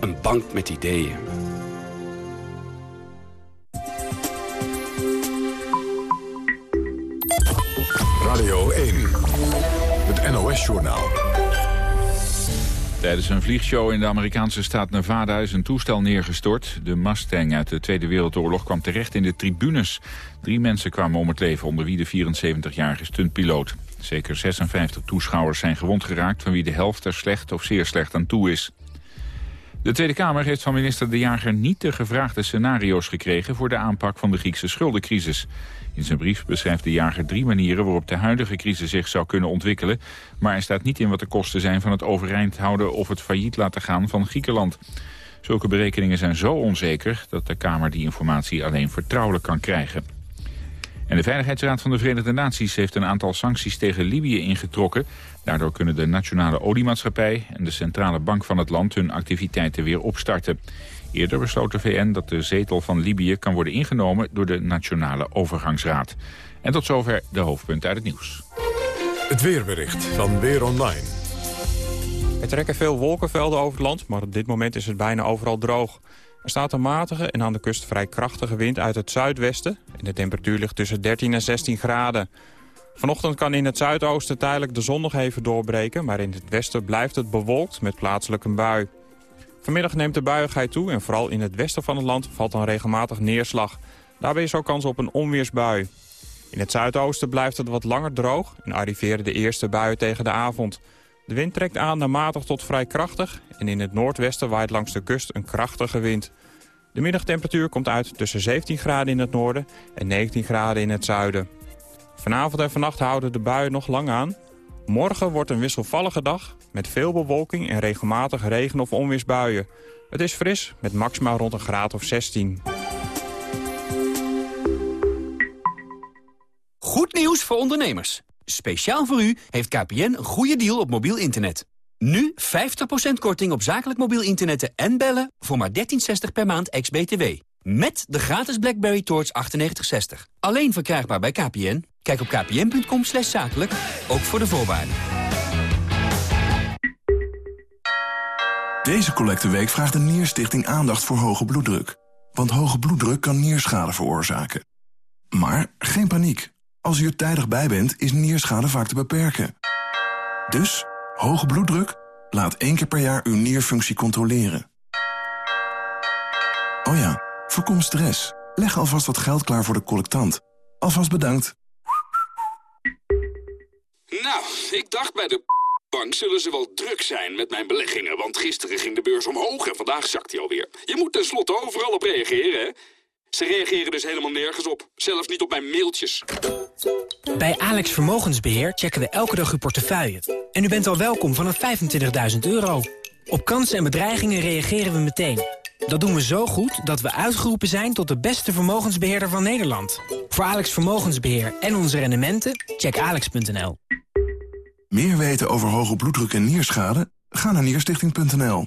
een bank met ideeën. Radio 1, het NOS-journaal. Tijdens een vliegshow in de Amerikaanse staat Nevada is een toestel neergestort. De Mustang uit de Tweede Wereldoorlog kwam terecht in de tribunes. Drie mensen kwamen om het leven, onder wie de 74-jarige stuntpiloot. Zeker 56 toeschouwers zijn gewond geraakt... van wie de helft er slecht of zeer slecht aan toe is. De Tweede Kamer heeft van minister De Jager niet de gevraagde scenario's gekregen... voor de aanpak van de Griekse schuldencrisis. In zijn brief beschrijft De Jager drie manieren waarop de huidige crisis zich zou kunnen ontwikkelen. Maar er staat niet in wat de kosten zijn van het overeind houden of het failliet laten gaan van Griekenland. Zulke berekeningen zijn zo onzeker dat de Kamer die informatie alleen vertrouwelijk kan krijgen. En de Veiligheidsraad van de Verenigde Naties heeft een aantal sancties tegen Libië ingetrokken. Daardoor kunnen de Nationale Oliemaatschappij en de Centrale Bank van het land hun activiteiten weer opstarten. Eerder besloot de VN dat de zetel van Libië kan worden ingenomen door de Nationale Overgangsraad. En tot zover de hoofdpunten uit het nieuws. Het weerbericht van Weer Online. Er trekken veel wolkenvelden over het land, maar op dit moment is het bijna overal droog. Er staat een matige en aan de kust vrij krachtige wind uit het zuidwesten. En de temperatuur ligt tussen 13 en 16 graden. Vanochtend kan in het zuidoosten tijdelijk de zon nog even doorbreken... maar in het westen blijft het bewolkt met plaatselijk een bui. Vanmiddag neemt de buiigheid toe en vooral in het westen van het land valt dan regelmatig neerslag. Daarbij is ook kans op een onweersbui. In het zuidoosten blijft het wat langer droog en arriveren de eerste buien tegen de avond. De wind trekt aan naar matig tot vrij krachtig en in het noordwesten waait langs de kust een krachtige wind. De middagtemperatuur komt uit tussen 17 graden in het noorden en 19 graden in het zuiden. Vanavond en vannacht houden de buien nog lang aan. Morgen wordt een wisselvallige dag met veel bewolking en regelmatig regen- of onweersbuien. Het is fris met maximaal rond een graad of 16. Goed nieuws voor ondernemers. Speciaal voor u heeft KPN een goede deal op mobiel internet. Nu 50% korting op zakelijk mobiel internet en bellen voor maar 13,60 per maand ex-BTW. Met de gratis BlackBerry Torch 9860. Alleen verkrijgbaar bij KPN. Kijk op kpn.com zakelijk, ook voor de voorwaarden. Deze collecteweek vraagt de Nierstichting aandacht voor hoge bloeddruk. Want hoge bloeddruk kan nierschade veroorzaken. Maar geen paniek. Als u er tijdig bij bent, is nierschade vaak te beperken. Dus, hoge bloeddruk? Laat één keer per jaar uw nierfunctie controleren. Oh ja, voorkom stress. Leg alvast wat geld klaar voor de collectant. Alvast bedankt. Nou, ik dacht bij de bank zullen ze wel druk zijn met mijn beleggingen... want gisteren ging de beurs omhoog en vandaag zakt hij alweer. Je moet tenslotte overal op reageren, hè? Ze reageren dus helemaal nergens op. Zelfs niet op mijn mailtjes. Bij Alex Vermogensbeheer checken we elke dag uw portefeuille. En u bent al welkom vanaf 25.000 euro. Op kansen en bedreigingen reageren we meteen. Dat doen we zo goed dat we uitgeroepen zijn tot de beste vermogensbeheerder van Nederland. Voor Alex Vermogensbeheer en onze rendementen, check alex.nl. Meer weten over hoge bloeddruk en nierschade? Ga naar nierstichting.nl.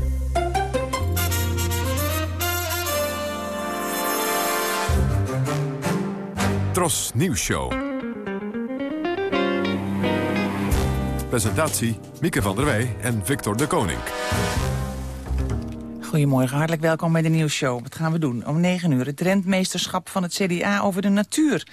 Tros Nieuws Show. Presentatie Mieke van der Wij en Victor de Koning. Goedemorgen, hartelijk welkom bij de nieuwsshow. Wat gaan we doen? Om 9 uur het trendmeesterschap van het CDA over de natuur.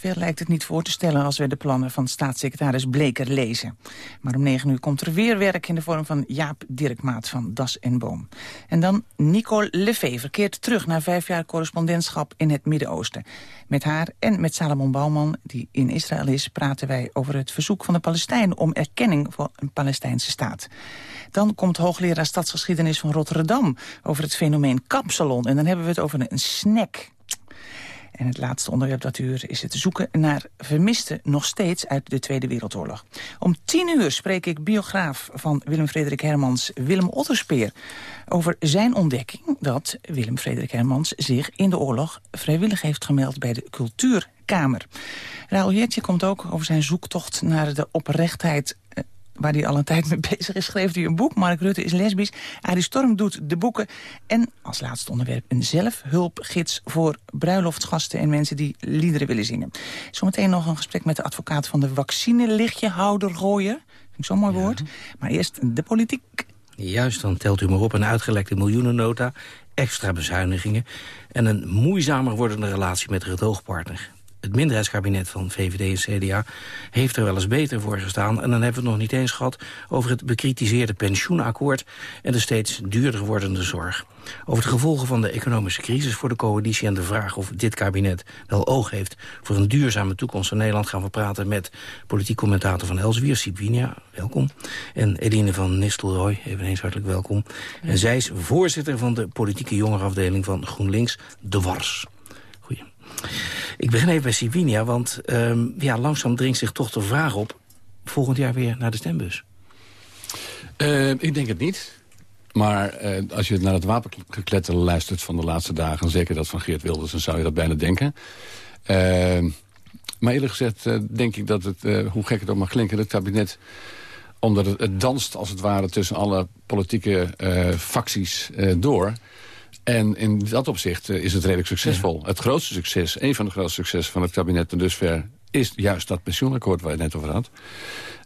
Veel lijkt het niet voor te stellen als we de plannen van staatssecretaris Bleker lezen. Maar om negen uur komt er weer werk in de vorm van Jaap Dirkmaat van Das en Boom. En dan Nicole Lefevre keert terug naar vijf jaar correspondentschap in het Midden-Oosten. Met haar en met Salomon Bouwman, die in Israël is, praten wij over het verzoek van de Palestijnen om erkenning voor een Palestijnse staat. Dan komt hoogleraar stadsgeschiedenis van Rotterdam over het fenomeen kapsalon. En dan hebben we het over een snack. En het laatste onderwerp dat uur is het zoeken naar vermisten nog steeds uit de Tweede Wereldoorlog. Om tien uur spreek ik biograaf van Willem-Frederik Hermans, Willem Otterspeer, over zijn ontdekking dat Willem-Frederik Hermans zich in de oorlog vrijwillig heeft gemeld bij de Cultuurkamer. Raoul Jeetje komt ook over zijn zoektocht naar de oprechtheid waar hij al een tijd mee bezig is, schreef hij een boek. Mark Rutte is lesbisch. Arie Storm doet de boeken. En als laatste onderwerp een zelfhulpgids voor bruiloftsgasten... en mensen die liederen willen zingen. Zometeen nog een gesprek met de advocaat van de vaccinelichtjehouder gooien. Vind ik zo'n mooi woord. Maar eerst de politiek. Juist, dan telt u maar op een uitgelekte miljoenennota, extra bezuinigingen... en een moeizamer wordende relatie met de gedoogpartner het minderheidskabinet van VVD en CDA heeft er wel eens beter voor gestaan. En dan hebben we het nog niet eens gehad over het bekritiseerde pensioenakkoord en de steeds duurder wordende zorg. Over de gevolgen van de economische crisis voor de coalitie en de vraag of dit kabinet wel oog heeft voor een duurzame toekomst van Nederland gaan we praten met politiek commentator van Elswier, Sibinia, welkom. En Eline van Nistelrooy, eveneens hartelijk welkom. En zij is voorzitter van de politieke jongerenafdeling van GroenLinks, De Wars. Goeie. Ik begin even bij Sivinia, want um, ja, langzaam dringt zich toch de vraag op... volgend jaar weer naar de stembus. Uh, ik denk het niet. Maar uh, als je naar het wapengekletter luistert van de laatste dagen... zeker dat van Geert Wilders, dan zou je dat bijna denken. Uh, maar eerlijk gezegd denk ik dat het, hoe gek het ook mag klinken... het kabinet omdat het, danst als het ware tussen alle politieke facties door... En in dat opzicht eh, is het redelijk succesvol. Het grootste succes, een van de grootste successen van het kabinet tot dusver... is juist dat pensioenakkoord waar je het net over had.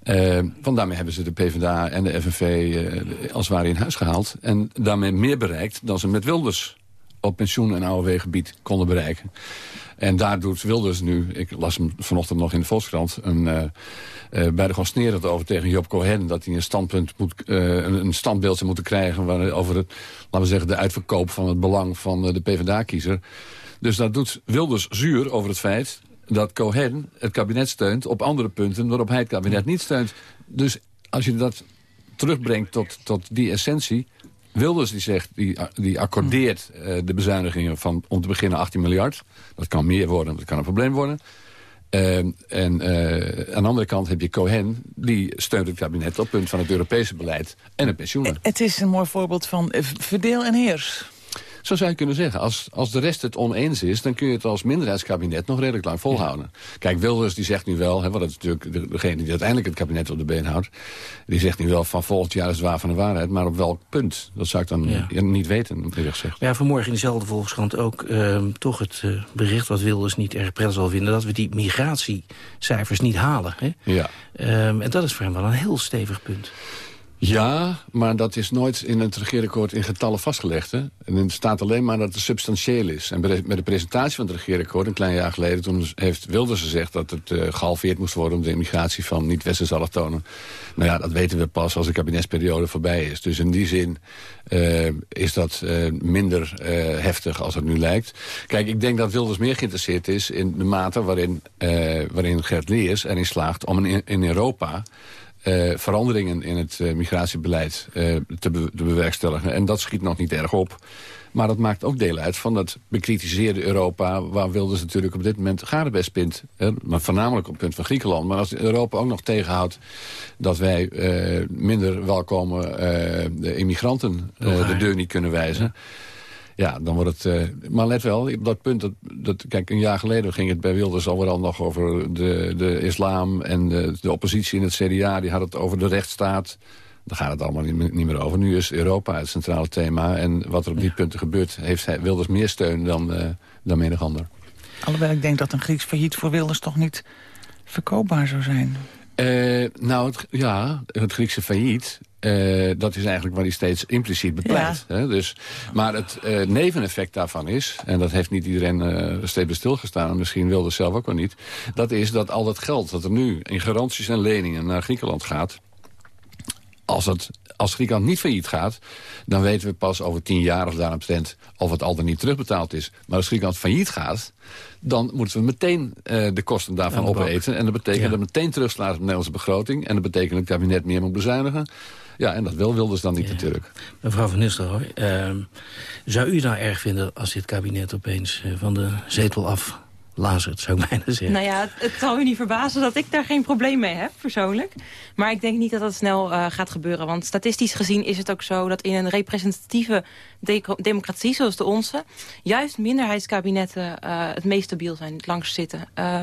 Uh, want daarmee hebben ze de PvdA en de FNV uh, als het ware in huis gehaald. En daarmee meer bereikt dan ze met Wilders op pensioen- en AOW-gebied konden bereiken. En daar doet Wilders nu, ik las hem vanochtend nog in de Volkskrant... een, uh, uh, bij de snerend over tegen Job Cohen... dat hij een, standpunt moet, uh, een, een standbeeld zou moeten krijgen... Over het, laten we zeggen, de uitverkoop van het belang van de PvdA-kiezer. Dus dat doet Wilders zuur over het feit dat Cohen het kabinet steunt... op andere punten waarop hij het kabinet niet steunt. Dus als je dat terugbrengt tot, tot die essentie... Wilders die zegt, die, die accordeert de bezuinigingen van om te beginnen 18 miljard. Dat kan meer worden, dat kan een probleem worden. Uh, en uh, aan de andere kant heb je Cohen, die steunt het kabinet op punt van het Europese beleid en het pensioenen. Het is een mooi voorbeeld van verdeel en heers. Zo zou je kunnen zeggen. Als, als de rest het oneens is, dan kun je het als minderheidskabinet nog redelijk lang volhouden. Kijk, Wilders die zegt nu wel, hè, want dat is natuurlijk degene die uiteindelijk het kabinet op de been houdt. Die zegt nu wel van volgend jaar is het waar van de waarheid. Maar op welk punt? Dat zou ik dan ja. niet weten, eerlijk gezegd. Ja, vanmorgen in dezelfde Volkskrant ook uh, toch het uh, bericht wat Wilders niet erg prettig zal vinden. Dat we die migratiecijfers niet halen. Hè? Ja. Um, en dat is voor hem wel een heel stevig punt. Ja, maar dat is nooit in het regeerakkoord in getallen vastgelegd. Hè? En het staat alleen maar dat het substantieel is. En bij de, presentatie van het regeerakkoord, een klein jaar geleden... toen heeft Wilders gezegd dat het uh, gehalveerd moest worden... om de immigratie van niet-westerse allochtonen. Nou ja, dat weten we pas als de kabinetsperiode voorbij is. Dus in die zin uh, is dat uh, minder heftig als het nu lijkt. Kijk, ik denk dat Wilders meer geïnteresseerd is... in de mate waarin, waarin Gert Leers erin slaagt om in, in Europa... Uh, veranderingen in het uh, migratiebeleid uh, te, be te, bewerkstelligen. En dat schiet nog niet erg op. Maar dat maakt ook deel uit van dat bekritiseerde Europa... waar Wilders natuurlijk op dit moment gadebest pint. Hè? Maar voornamelijk op het punt van Griekenland. Maar als Europa ook nog tegenhoudt dat wij minder welkome immigranten de deur niet kunnen wijzen... Ja, dan wordt het... Uh, maar let wel, op dat punt... Dat, dat, kijk, een jaar geleden ging het bij Wilders al wel nog over de, de islam... en de, de oppositie in het CDA, die had het over de rechtsstaat. Daar gaat het allemaal niet, niet meer over. Nu is Europa het centrale thema. En wat er op die punten gebeurt... heeft hij Wilders meer steun dan, uh, dan menig ander. Alhoewel ik denk dat een Grieks failliet voor Wilders toch niet verkoopbaar zou zijn. Uh, nou, het, ja, het Griekse failliet uh, dat is eigenlijk wat hij steeds impliciet bepleit. Hè? Dus, maar het uh, neveneffect daarvan is, en dat heeft niet iedereen uh, steeds bij stilgestaan... en misschien wilde zelf ook wel niet... dat is dat al dat geld dat er nu in garanties en leningen naar Griekenland gaat... als het als Griekenland niet failliet gaat... dan weten we pas over tien jaar of daaromtrent of het al dan niet terugbetaald is. Maar als Griekenland failliet gaat, dan moeten we meteen uh, de kosten daarvan opeten. En dat betekent ja. dat meteen terugslaat op de Nederlandse begroting. En dat betekent dat het kabinet meer moet bezuinigen. Ja, en dat wil Wilders dan niet ja. natuurlijk. Mevrouw van Nistelrooy, uh, zou u nou erg vinden als dit kabinet opeens uh, van de zetel af lazert, zou ik bijna zeggen. Nou ja, het zal u niet verbazen dat ik daar geen probleem mee heb, persoonlijk. Maar ik denk niet dat dat snel uh, gaat gebeuren. Want statistisch gezien is het ook zo dat in een representatieve de democratie zoals de onze... juist minderheidskabinetten uh, het meest stabiel zijn, het langst zitten. Uh,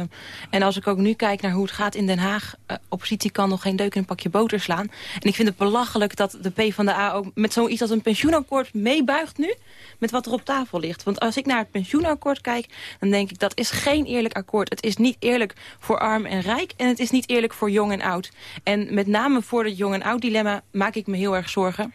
en als ik ook nu kijk naar hoe het gaat in Den Haag... oppositie kan nog geen deuk in een pakje boter slaan. En ik vind het belachelijk dat de PvdA ook met zoiets als een pensioenakkoord meebuigt nu... met wat er op tafel ligt. Want als ik naar het pensioenakkoord kijk, dan denk ik dat is geen eerlijk akkoord. Het is niet eerlijk voor arm en rijk en het is niet eerlijk voor jong en oud. En met name voor het jong en oud dilemma maak ik me heel erg zorgen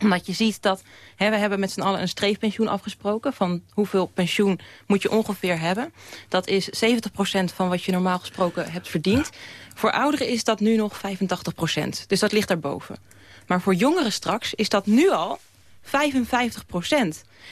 omdat je ziet dat, hè, we hebben met z'n allen een streefpensioen afgesproken... van hoeveel pensioen moet je ongeveer hebben. Dat is 70% van wat je normaal gesproken hebt verdiend. Voor ouderen is dat nu nog 85%. Dus dat ligt daarboven. Maar voor jongeren straks is dat nu al 55%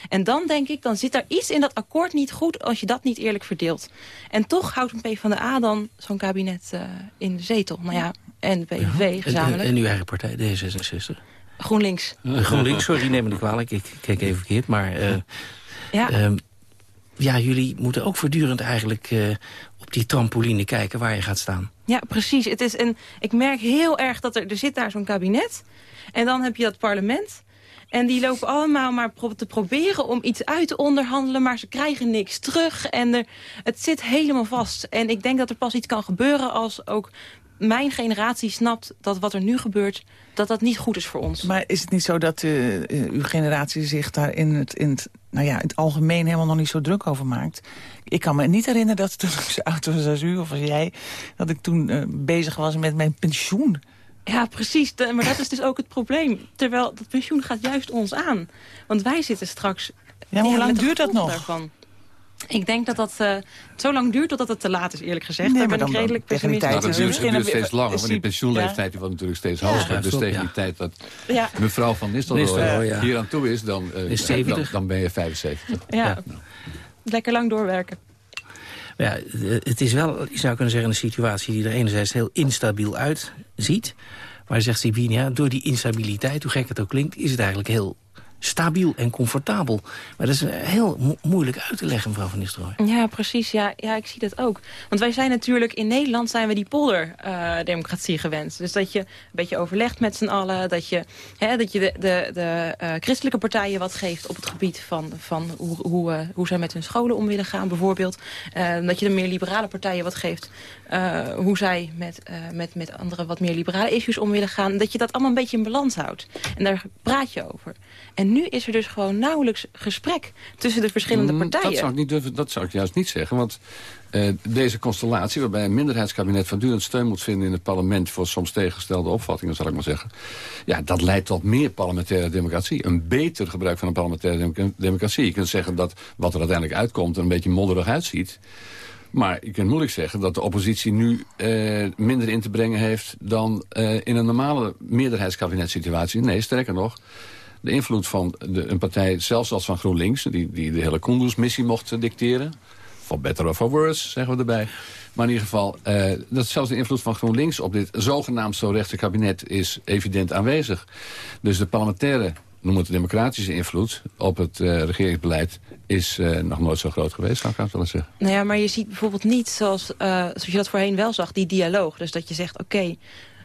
En dan denk ik, dan zit er iets in dat akkoord niet goed... als je dat niet eerlijk verdeelt. En toch houdt een PvdA dan zo'n kabinet uh, in de zetel. Nou ja, en de PVV ja. gezamenlijk. En, en, uw eigen partij, D66? GroenLinks. Uh, GroenLinks, sorry, neem me niet kwalijk. Ik kijk even verkeerd, maar... Uh, ja. Uh, ja, jullie moeten ook voortdurend eigenlijk uh, op die trampoline kijken waar je gaat staan. Ja, precies. Het is een, ik merk heel erg dat er, er zit daar zo'n kabinet. En dan heb je dat parlement. En die lopen allemaal maar te proberen om iets uit te onderhandelen... maar ze krijgen niks terug en er, het zit helemaal vast. En ik denk dat er pas iets kan gebeuren als ook mijn generatie snapt dat wat er nu gebeurt... dat dat niet goed is voor ons. Maar is het niet zo dat uh, uw generatie zich daar in het, in, nou ja, het algemeen... helemaal nog niet zo druk over maakt? Ik kan me niet herinneren dat toen ik zo oud was als u of als jij... dat ik toen uh, bezig was met mijn pensioen. Ja, precies. De, maar dat is dus ook het probleem. Terwijl dat pensioen gaat juist ons aan. Want wij zitten straks... Ja, hoe lang duurt dat nog? Daarvan. Ik denk dat dat uh, zo lang duurt totdat het te laat is, eerlijk gezegd. Nee, Daar ben ik redelijk pessimistisch nou, dat duurt, duurt steeds langer, want die pensioenleeftijd die wordt natuurlijk steeds hoger. Ja, dus tegen die tijd dat ja. mevrouw van Nistelrooy ja. hier aan toe is, dan, uh, is dan, dan, ben je 75. Ja, lekker lang doorwerken. Ja, het is wel, je zou kunnen zeggen, een situatie die er enerzijds heel instabiel uitziet. Maar zegt Sibinia, door die instabiliteit, hoe gek het ook klinkt, is het eigenlijk heel stabiel en comfortabel. Maar dat is heel mo moeilijk uit te leggen, mevrouw Van Nistelrooy. Ja, precies. Ja, ja, ik zie dat ook. Want wij zijn natuurlijk, in Nederland zijn we die polderdemocratie uh, gewend. Dus dat je een beetje overlegt met z'n allen. Dat je, hè, dat je de, de, de uh, christelijke partijen wat geeft op het gebied van, van hoe, hoe, uh, hoe zij met hun scholen om willen gaan, bijvoorbeeld. dat je de meer liberale partijen wat geeft. Hoe zij met, met, met andere wat meer liberale issues om willen gaan. Dat je dat allemaal een beetje in balans houdt. En daar praat je over. En nu is er dus gewoon nauwelijks gesprek tussen de verschillende partijen. Dat zou ik, niet durven, dat zou ik juist niet zeggen, want uh, deze constellatie... waarbij een minderheidskabinet voortdurend steun moet vinden in het parlement... voor soms tegengestelde opvattingen, zal ik maar zeggen. Ja, dat leidt tot meer parlementaire democratie. Een beter gebruik van een parlementaire democratie. Je kunt zeggen dat wat er uiteindelijk uitkomt... er een beetje modderig uitziet. Maar je kunt moeilijk zeggen dat de oppositie nu uh, minder in te brengen heeft... dan uh, in een normale meerderheidskabinetsituatie. Nee, sterker nog de invloed van de, een partij, zelfs als van GroenLinks... die, die de hele Kunduz-missie mocht dicteren. For better or for worse, zeggen we erbij. Maar in ieder geval, dat zelfs de invloed van GroenLinks... op dit zogenaamd zo rechtse kabinet is evident aanwezig. Dus de parlementaire, noem het de democratische invloed... op het uh, regeringsbeleid is uh, nog nooit zo groot geweest, zou ik het willen zeggen. Nou ja, maar je ziet bijvoorbeeld niet, zoals, zoals je dat voorheen wel zag... die dialoog. Dus dat je zegt, oké, okay,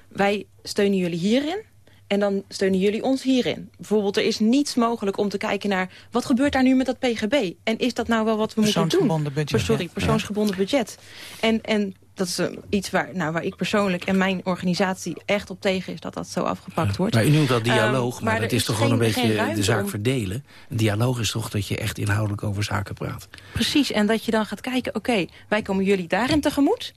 wij steunen jullie hierin... En dan steunen jullie ons hierin. Bijvoorbeeld, er is niets mogelijk om te kijken naar... wat gebeurt daar nu met dat PGB? En is dat nou wel wat we moeten doen? Budget, Sorry, persoonsgebonden ja. budget. En, en dat is uh, iets waar, nou, waar ik persoonlijk en mijn organisatie echt op tegen is... dat dat zo afgepakt wordt. Maar u noemt dat dialoog, um, maar, maar dat is, is toch gewoon een beetje de zaak om... verdelen? Een dialoog is toch dat je echt inhoudelijk over zaken praat? Precies, en dat je dan gaat kijken, oké, okay, wij komen jullie daarin tegemoet...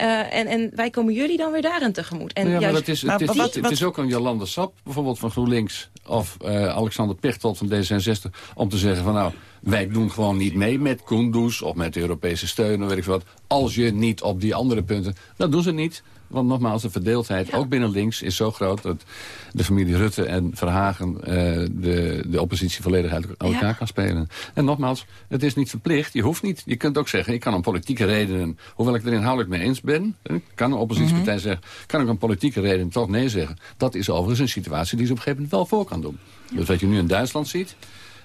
Uh, en, en wij komen jullie dan weer daarin tegemoet. En ja, juist, maar het is, het, is, wat, het, is ook een Jolande Sap, bijvoorbeeld van GroenLinks... of uh, Alexander Pechtold van D66, om te zeggen van... nou, wij doen gewoon niet mee met Kunduz of met Europese steun... of weet ik wat, als je niet op die andere punten... dat doen ze niet. Want nogmaals, de verdeeldheid, ook binnen links, is zo groot... dat de familie Rutte en Verhagen uh, de, de oppositie volledig uit elkaar ja. kan spelen. En nogmaals, het is niet verplicht, je hoeft niet. Je kunt ook zeggen, ik kan om politieke redenen... hoewel ik er inhoudelijk mee eens ben... kan een oppositiepartij mm -hmm. zeggen... kan ik om politieke redenen toch nee zeggen. Dat is overigens een situatie die ze op een gegeven moment wel voor kan doen. Dus wat je nu in Duitsland ziet...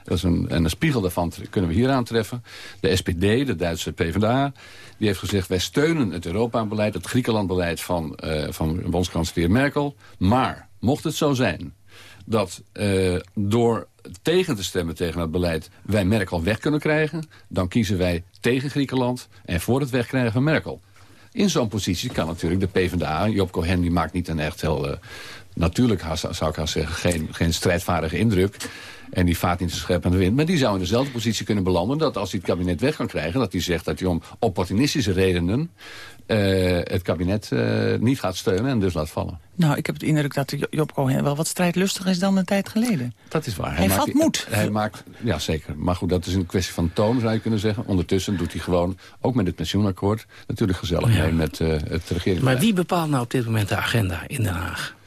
Dat is een, en een spiegel daarvan kunnen we hier aantreffen. De SPD, de Duitse PvdA, die heeft gezegd... wij steunen het Europa-beleid, het Griekenland-beleid van, uh, van bondskanselier Merkel. Maar mocht het zo zijn dat uh, door tegen te stemmen tegen het beleid... wij Merkel weg kunnen krijgen... dan kiezen wij tegen Griekenland en voor het wegkrijgen van Merkel. In zo'n positie kan natuurlijk de PvdA... Job Cohen die maakt niet een echt heel... Uh, natuurlijk zou ik haar zeggen, geen, geen strijdvaardige indruk... En die vaart niet te scherp aan de wind. Maar die zou in dezelfde positie kunnen belanden... dat als hij het kabinet weg kan krijgen... dat hij zegt dat hij om opportunistische redenen... Uh, het kabinet uh, niet gaat steunen en dus laat vallen. Nou, ik heb de indruk dat Job Cohen wel wat strijdlustiger is dan een tijd geleden. Dat is waar. Hij, hij vat moed. Hij maakt, ja, zeker. Maar goed, dat is een kwestie van toon, zou je kunnen zeggen. Ondertussen doet hij gewoon, ook met het pensioenakkoord... natuurlijk gezellig ja. mee met uh, het regering. Maar wie bepaalt nou op dit moment de agenda in Den Haag?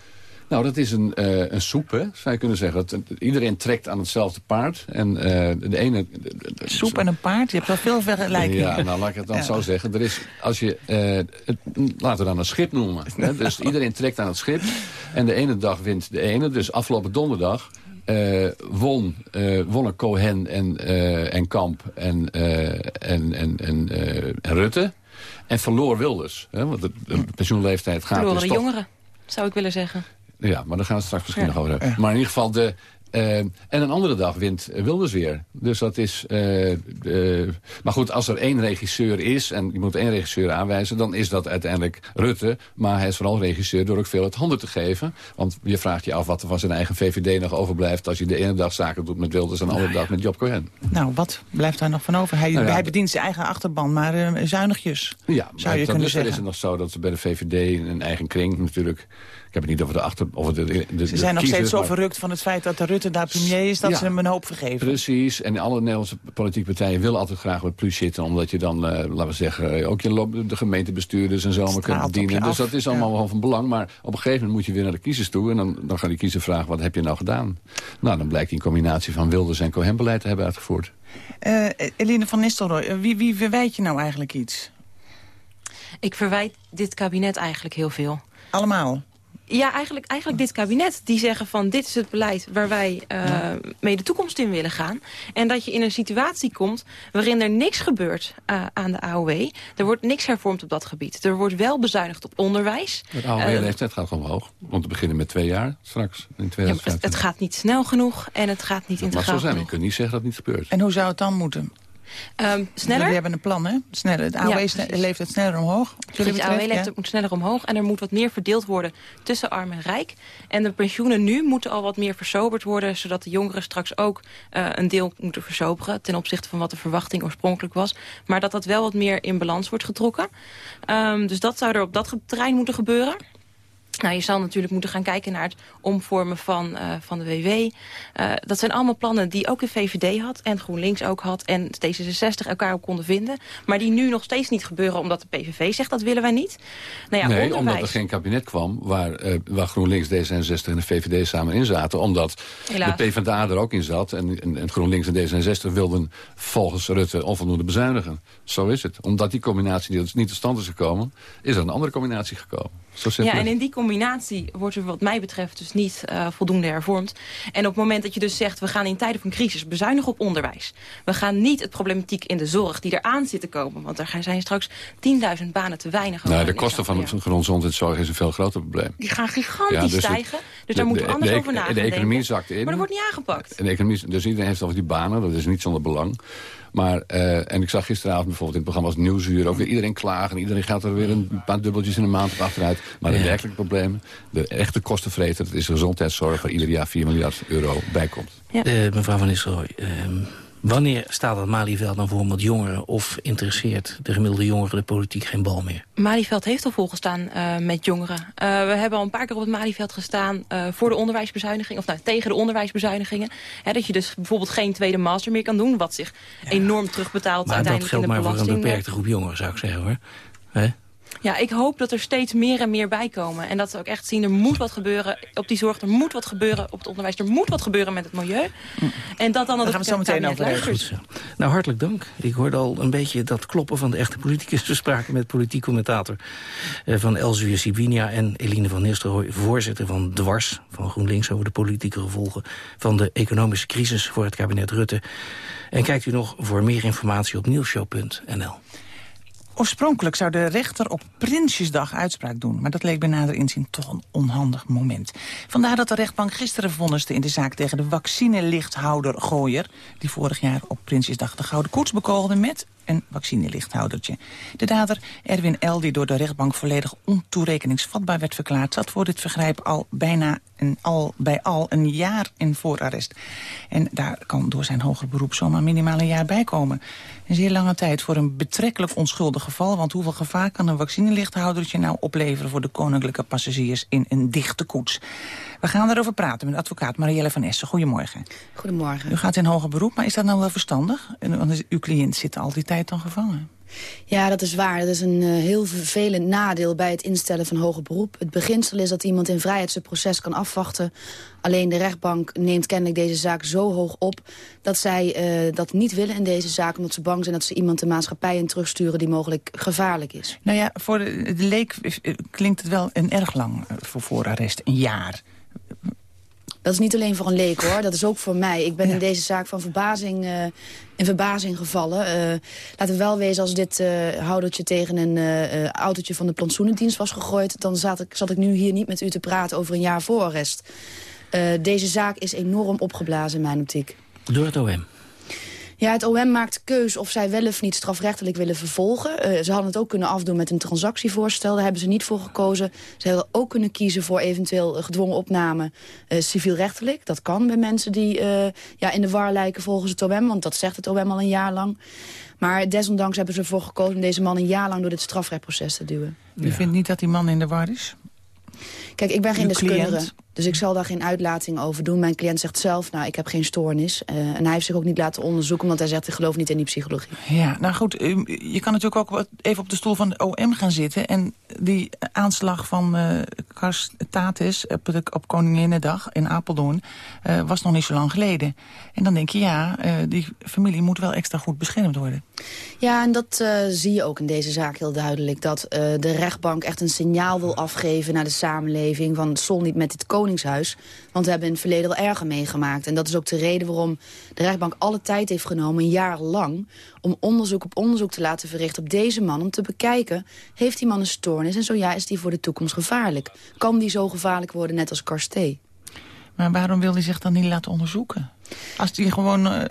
Nou, dat is een, uh, een soep, hè, zou je kunnen zeggen. Dat, iedereen trekt aan hetzelfde paard. En uh, de ene... De, soep en een paard? Je hebt wel veel vergelijkingen. Ja, nou laat ik het dan ja. zo zeggen. Er is, als je, het, laten we dan een schip noemen. Hè, dus iedereen trekt aan het schip. En de ene dag wint de ene. Dus afgelopen donderdag uh, won, uh, wonnen Cohen en, uh, en Kamp en, en, en, en, en Rutte. En verloor Wilders. Hè, want de, de pensioenleeftijd gaat... Verloren dus de toch, jongeren, zou ik willen zeggen. Ja, maar daar gaan we het straks misschien nog over hebben. Maar in ieder geval, de, uh, en een andere dag wint Wilders weer. Dus dat is... Uh, uh, maar goed, als er één regisseur is... en je moet één regisseur aanwijzen... dan is dat uiteindelijk Rutte. Maar hij is vooral regisseur door ook veel het handen te geven. Want je vraagt je af wat er van zijn eigen VVD nog overblijft... als je de ene dag zaken doet met Wilders... en de andere dag met Job Cohen. Nou, wat blijft daar nog van over? Hij, nou ja, hij bedient zijn eigen achterban, maar zuinigjes. Ja, zou je kunnen zeggen. is het nog zo dat ze bij de VVD... een eigen kring natuurlijk... Ik heb het niet over de achter... Over de, de, de, ze zijn nog kiezers, steeds zo maar... verrukt van het feit dat de Rutte daar premier is... dat Ja. ze hem een hoop vergeven. Precies, en alle Nederlandse politieke partijen willen altijd graag met plus zitten... omdat je dan, uh, laten we zeggen, ook je de gemeentebestuurders en zo maar kunt bedienen. Dus dat is allemaal ja. wel van belang. Maar op een gegeven moment moet je weer naar de kiezers toe... en dan, dan gaan die kiezers vragen, wat heb je nou gedaan? Nou, dan blijkt die een combinatie van Wilders en Cohen-beleid te hebben uitgevoerd. Uh, Eline van Nistelrooy, wie, wie verwijt je nou eigenlijk iets? Ik verwijt dit kabinet eigenlijk heel veel. Allemaal? Ja, eigenlijk, eigenlijk dit kabinet. Die zeggen van dit is het beleid waar wij uh, ja. mee de toekomst in willen gaan. En dat je in een situatie komt waarin er niks gebeurt uh, aan de AOW. Er wordt niks hervormd op dat gebied. Er wordt wel bezuinigd op onderwijs. De AOW-leeftijd uh, gaat gewoon omhoog. Want we beginnen met twee jaar straks. In ja, het, het, gaat niet snel genoeg en het gaat niet integraal genoeg. Maar zo zijn, genoeg. je kunt niet zeggen dat het niet gebeurt. En hoe zou het dan moeten? Um, sneller? Jullie hebben een plan, hè? Sneller. Het AOW ja, leeft het sneller omhoog. Precies, de AOW-leeftijd ja. moet sneller omhoog. En er moet wat meer verdeeld worden tussen arm en rijk. En de pensioenen nu moeten al wat meer versoberd worden... zodat de jongeren straks ook uh, een deel moeten versoberen... ten opzichte van wat de verwachting oorspronkelijk was. Maar dat dat wel wat meer in balans wordt getrokken. Um, dus dat zou er op dat terrein moeten gebeuren. Nou, je zal natuurlijk moeten gaan kijken naar het omvormen van, uh, van de WW. Uh, dat zijn allemaal plannen die ook de VVD had en GroenLinks ook had... en D66 elkaar ook konden vinden. Maar die nu nog steeds niet gebeuren omdat de PVV zegt dat willen wij niet. Nou ja, nee, onderwijs... omdat er geen kabinet kwam waar, uh, waar GroenLinks, D66 en de VVD samen in zaten. Omdat Helaas. de PvdA er ook in zat. En, en, en GroenLinks en D66 wilden volgens Rutte onvoldoende bezuinigen. Zo is het. Omdat die combinatie die niet tot stand is gekomen... is er een andere combinatie gekomen. Zo ja, en in die combinatie wordt er wat mij betreft dus niet uh, voldoende hervormd. En op het moment dat je dus zegt, we gaan in tijden van crisis bezuinigen op onderwijs. We gaan niet het problematiek in de zorg die eraan zit te komen. Want er zijn straks 10.000 banen te weinig. Nou, de kosten van de gezondheidszorg is een veel groter probleem. Die gaan gigantisch ja, dus stijgen. Dus daar moeten we anders de, over nadenken. De economie zakt in. Maar dat wordt niet aangepakt. En de economie, dus iedereen heeft over die banen, dat is niet zonder belang. Maar, uh, en ik zag gisteravond bijvoorbeeld in het programma als Nieuwsuur... ook weer iedereen klagen. Iedereen gaat er weer een paar dubbeltjes in een maand op achteruit. Maar ja. de werkelijke problemen, de echte kostenvreter... dat is de gezondheidszorg waar ieder jaar 4 miljard euro bij komt. Ja. Uh, mevrouw Van Nistelrooy, uh, Wanneer staat het Malieveld dan voor met jongeren... of interesseert de gemiddelde jongeren de politiek geen bal meer? Malieveld heeft al volgestaan uh, met jongeren. Uh, we hebben al een paar keer op het Malieveld gestaan... Uh, voor de onderwijsbezuiniging, of nou, tegen de onderwijsbezuinigingen. Hè, dat je dus bijvoorbeeld geen tweede master meer kan doen... wat zich ja. enorm terugbetaalt maar uiteindelijk in de belasting. Maar dat geldt maar voor een beperkte groep jongeren, zou ik zeggen, hoor. He? Ja, ik hoop dat er steeds meer en meer bij komen. En dat we ook echt zien, er moet wat gebeuren op die zorg. Er moet wat gebeuren op het onderwijs. Er moet wat gebeuren met het milieu. En dat dan Daar gaan we zo meteen over Nou, hartelijk dank. Ik hoorde al een beetje dat kloppen van de echte politicus. We spraken met politiek commentator van Elsevier Sibinia... en Eline van Nistelrooy, voorzitter van Dwars van GroenLinks... over de politieke gevolgen van de economische crisis voor het kabinet Rutte. En kijkt u nog voor meer informatie op nieuwshow.nl. Oorspronkelijk zou de rechter op Prinsjesdag uitspraak doen... maar dat leek bij nader inzien toch een onhandig moment. Vandaar dat de rechtbank gisteren vonniste in de zaak... tegen de vaccinelichthouder Gooier... die vorig jaar op Prinsjesdag de Gouden Koets bekogelde... met een vaccinelichthoudertje. De dader, Erwin L., die door de rechtbank volledig ontoerekeningsvatbaar werd verklaard... zat voor dit vergrijp al bijna een, al, bij al een jaar in voorarrest. En daar kan door zijn hoger beroep zomaar minimaal een jaar bij komen. Een zeer lange tijd voor een betrekkelijk onschuldig geval... want hoeveel gevaar kan een vaccinelichthoudertje nou opleveren... voor de koninklijke passagiers in een dichte koets? We gaan erover praten met advocaat Marielle van Essen. Goedemorgen. Goedemorgen. U gaat in hoger beroep, maar is dat nou wel verstandig? Want uw cliënt zit al die tijd dan gevangen. Ja, dat is waar. Dat is een uh, heel vervelend nadeel bij het instellen van hoger beroep. Het beginsel is dat iemand in vrijheid zijn proces kan afwachten. Alleen de rechtbank neemt kennelijk deze zaak zo hoog op... dat zij uh, dat niet willen in deze zaak... omdat ze bang zijn dat ze iemand de maatschappij in terugsturen... die mogelijk gevaarlijk is. Nou ja, voor de, leek klinkt het wel een erg lang voor voorarrest. Een jaar. Dat is niet alleen voor een leek hoor, dat is ook voor mij. Ik ben ja. in deze zaak van verbazing, uh, in verbazing gevallen. Uh, laten we wel wezen, als dit uh, houdertje tegen een autootje van de plantsoenendienst was gegooid... dan zat ik, zat ik nu hier niet met u te praten over een jaar voorarrest. deze zaak is enorm opgeblazen in mijn optiek. Door het OM? Ja, het OM maakt keus of zij wel of niet strafrechtelijk willen vervolgen. Uh, ze hadden het ook kunnen afdoen met een transactievoorstel. Daar hebben ze niet voor gekozen. Ze hadden ook kunnen kiezen voor eventueel gedwongen opname uh, civielrechtelijk. Dat kan bij mensen die uh, ja, in de war lijken volgens het OM. Want dat zegt het OM al een jaar lang. Maar desondanks hebben ze ervoor gekozen om deze man een jaar lang door dit strafrechtproces te duwen. U ja. vindt niet dat die man in de war is? Kijk, ik ben geen deskundige, dus ik zal daar geen uitlating over doen. Mijn cliënt zegt zelf, nou, ik heb geen stoornis. Uh, en hij heeft zich ook niet laten onderzoeken, omdat hij zegt... ik geloof niet in die psychologie. Ja, nou goed, je kan natuurlijk ook even op de stoel van de OM gaan zitten... en die aanslag van uh, Kars Tatis op, de, op Koninginnedag in Apeldoorn... Uh, was nog niet zo lang geleden. En dan denk je, ja, die familie moet wel extra goed beschermd worden. Ja, en dat zie je ook in deze zaak heel duidelijk. Dat de rechtbank echt een signaal wil afgeven naar de samenleving... van sol niet met dit koningshuis. Want we hebben in het verleden wel erger meegemaakt. En dat is ook de reden waarom de rechtbank alle tijd heeft genomen... een jaar lang om onderzoek op onderzoek te laten verrichten op deze man... om te bekijken, heeft die man een stoornis... en zo ja, is die voor de toekomst gevaarlijk? Kan die zo gevaarlijk worden, net als Karsté? Maar waarom wil hij zich dan niet laten onderzoeken? Als hij gewoon, uh,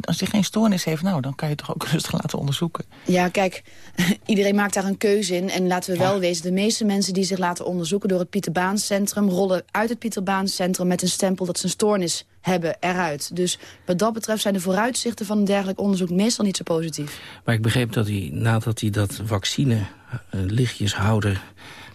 als hij geen stoornis heeft, nou, dan kan je toch ook rustig laten onderzoeken. Ja, kijk, iedereen maakt daar een keuze in. En laten we ja. wel wezen, de meeste mensen die zich laten onderzoeken door het Pieterbaanscentrum... rollen uit het Pieterbaanscentrum met een stempel dat ze een stoornis hebben eruit. Dus wat dat betreft zijn de vooruitzichten van een dergelijk onderzoek meestal niet zo positief. Maar ik begreep dat hij, nadat hij dat vaccine uh, lichtjes houden...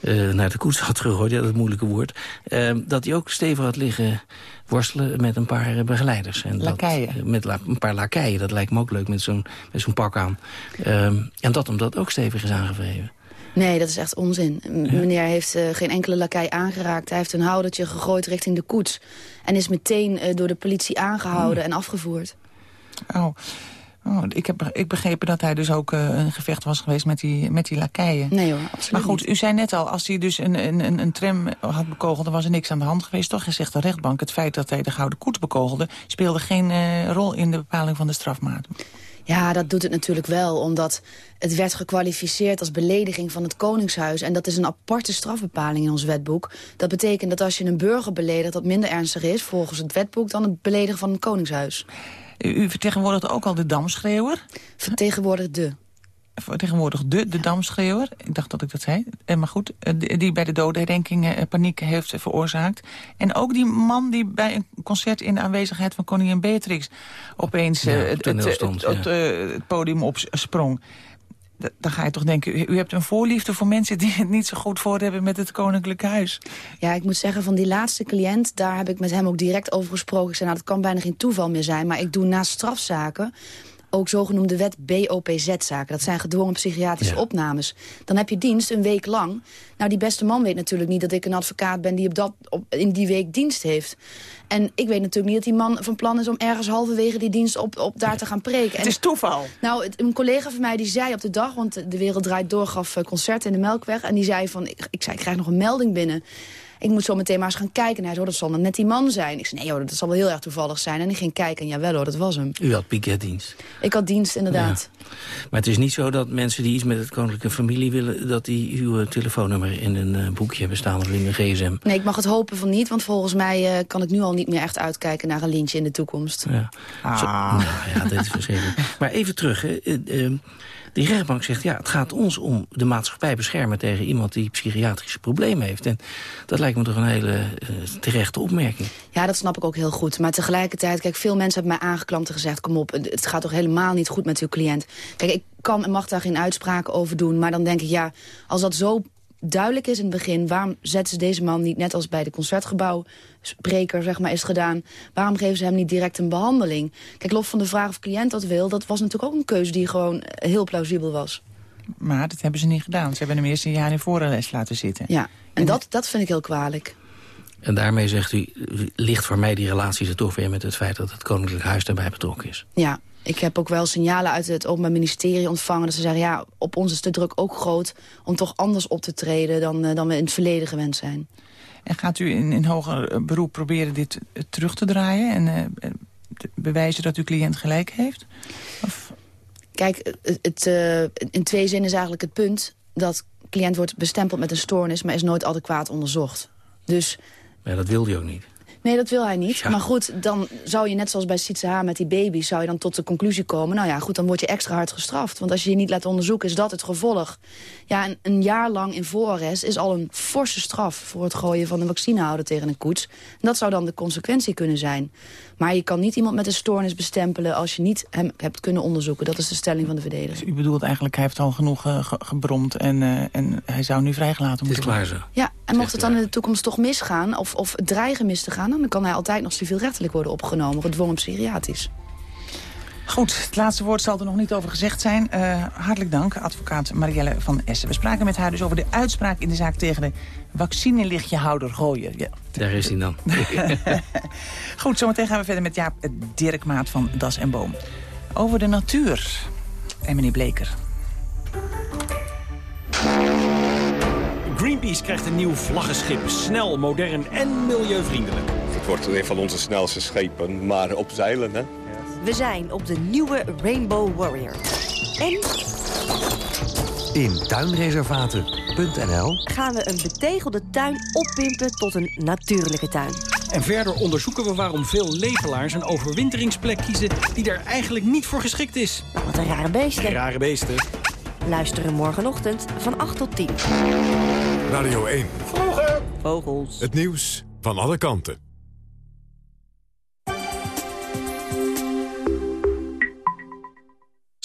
Uh, naar de koets had gegooid, ja, dat moeilijke woord... Uh, dat hij ook stevig had liggen worstelen met een paar begeleiders. En lakeien. Dat, met la, een paar lakeien, dat lijkt me ook leuk met zo'n zo'n pak aan. Um, en dat omdat dat ook stevig is aangevreven. Nee, dat is echt onzin. M ja. Meneer heeft uh, geen enkele lakij aangeraakt. Hij heeft een houdertje gegooid richting de koets. En is meteen uh, door de politie aangehouden oh. en afgevoerd. Oh. Oh, ik heb ik begrepen dat hij dus ook uh, een gevecht was geweest met die, met die lakeien. Nee hoor, absoluut Maar goed, u zei net al, als hij dus een, een, een tram had bekogeld... dan was er niks aan de hand geweest. Toch zegt de rechtbank, het feit dat hij de Gouden Koets bekogelde... speelde geen uh, rol in de bepaling van de strafmaat. Ja, dat doet het natuurlijk wel, omdat het werd gekwalificeerd als belediging van het Koningshuis. En dat is een aparte strafbepaling in ons wetboek. Dat betekent dat als je een burger beledigt dat minder ernstig is... volgens het wetboek dan het beledigen van het Koningshuis. U vertegenwoordigt ook al de damschreeuwer? Vertegenwoordigt de. tegenwoordig de, de damschreeuwer. Ik dacht dat ik dat zei. Eh, maar goed, eh, die, bij de dodenherdenkingen eh, paniek heeft veroorzaakt. En ook die man die bij een concert in de aanwezigheid van koningin Beatrix... opeens Ja, op het, het, stond, het, het, het podium opsprong. Da- Dan ga je toch denken, u, u hebt een voorliefde voor mensen... die het niet zo goed voor hebben met het koninklijk huis. Ja, ik moet zeggen, van die laatste cliënt... daar heb ik met hem ook direct over gesproken. Ik zei, nou, dat kan bijna geen toeval meer zijn. Maar ik doe naast strafzaken ook zogenoemde wet BOPZ-zaken. Dat zijn gedwongen psychiatrische opnames. Dan heb je dienst een week lang. Nou, die beste man weet natuurlijk niet dat ik een advocaat ben... die op dat, op, in die week dienst heeft. En ik weet natuurlijk niet dat die man van plan is... om ergens halverwege die dienst op, op daar te gaan preken. Het is toeval. Nou, het- een collega van mij die zei op de dag... want De Wereld Draait Door gaf eh, concerten in de Melkweg... en die zei van, ik, ik zei, ik krijg nog een melding binnen... Ik moet zo meteen maar eens gaan kijken. En hij zei, oh, dat zal dan net die man zijn. Ik zei, nee hoor, dat zal wel heel erg toevallig zijn. En ik ging kijken en jawel hoor, dat was hem. U had piketdienst. Ik had dienst, inderdaad. Maar het is niet zo dat mensen die iets met het koninklijke familie willen... dat die uw eh, telefoonnummer in een eh, boekje hebben staan of in een gsm. Nee, ik mag het hopen van niet. Want volgens mij eh, kan ik nu al niet meer echt uitkijken naar een lintje in de toekomst. Ja. Zo- nou ja, dat is verschrikkelijk. Maar even terug. Hè. Die rechtbank zegt, ja, het gaat ons om de maatschappij beschermen... tegen iemand die psychiatrische problemen heeft. En dat lijkt me toch een hele eh, terechte opmerking. Ja, dat snap ik ook heel goed. Maar tegelijkertijd, kijk, veel mensen hebben mij aangeklampt en gezegd... kom op, het gaat toch helemaal niet goed met uw cliënt. Kijk, ik kan en mag daar geen uitspraken over doen. Maar dan denk ik, ja, als dat zo duidelijk is in het begin... waarom zetten ze deze man niet, net als bij de concertgebouwspreker zeg maar, is gedaan... waarom geven ze hem niet direct een behandeling? Kijk, los van de vraag of cliënt dat wil... dat was natuurlijk ook een keuze die gewoon heel plausibel was. Maar dat hebben ze niet gedaan. Ze hebben hem eerst een jaar in voorles laten zitten. Ja, en dat, dat vind ik heel kwalijk. En daarmee zegt u, ligt voor mij die relatie er toch weer... met het feit dat het koninklijk huis daarbij betrokken is. Ja, ik heb ook wel signalen uit het Openbaar Ministerie ontvangen... dat ze zeggen, ja, op ons is de druk ook groot... om toch anders op te treden dan, eh, dan we in het verleden gewend zijn. En gaat u in, in hoger eh, beroep proberen dit eh, terug te draaien... en eh, te bewijzen dat uw cliënt gelijk heeft? Kijk, het, eh, in twee zinnen is eigenlijk het punt... dat cliënt wordt bestempeld met een stoornis... maar is nooit adequaat onderzocht. Dus Ja, dat wilde hij ook niet. Nee, dat wil hij niet. Maar goed, dan zou je net zoals bij Sietse H. met die baby... zou je dan tot de conclusie komen... nou ja, goed, dan word je extra hard gestraft. Want als je je niet laat onderzoeken, is dat het gevolg. Ja, en een jaar lang in voorarrest is al een forse straf... voor het gooien van een vaccinehouder tegen een koets. En dat zou dan de consequentie kunnen zijn. Maar je kan niet iemand met een stoornis bestempelen... als je niet hem hebt kunnen onderzoeken. Dat is de stelling van de verdediger. U bedoelt eigenlijk, hij heeft al genoeg ge- gebromd... En, eh, en hij zou nu vrijgelaten moeten worden. zo. Ja, en mocht het dan in de toekomst toch misgaan... of, of dreigen mis te gaan... dan kan hij altijd nog civielrechtelijk worden opgenomen... gedwongen psychiatrisch. Goed, het laatste woord zal er nog niet over gezegd zijn. Eh, hartelijk dank, advocaat Marielle van Essen. We spraken met haar dus over de uitspraak in de zaak tegen de vaccinelichtjehouder gooien. Ja. Daar is hij dan. Goed, zometeen gaan we verder met Jaap Dirkmaat van Das en Boom. Over de natuur. En meneer Bleker. Greenpeace krijgt een nieuw vlaggenschip. Snel, modern en milieuvriendelijk. Het wordt een van onze snelste schepen, maar op zeilen, hè? We zijn op de nieuwe Rainbow Warrior. En In tuinreservaten.nl gaan we een betegelde tuin oppimpen tot een natuurlijke tuin. En verder onderzoeken we waarom veel lepelaars een overwinteringsplek kiezen... die er eigenlijk niet voor geschikt is. Wat een rare beesten. Rare beesten. Luisteren morgenochtend van 8 tot 10. Radio 1. Vroeger. Vogels. Het nieuws van alle kanten.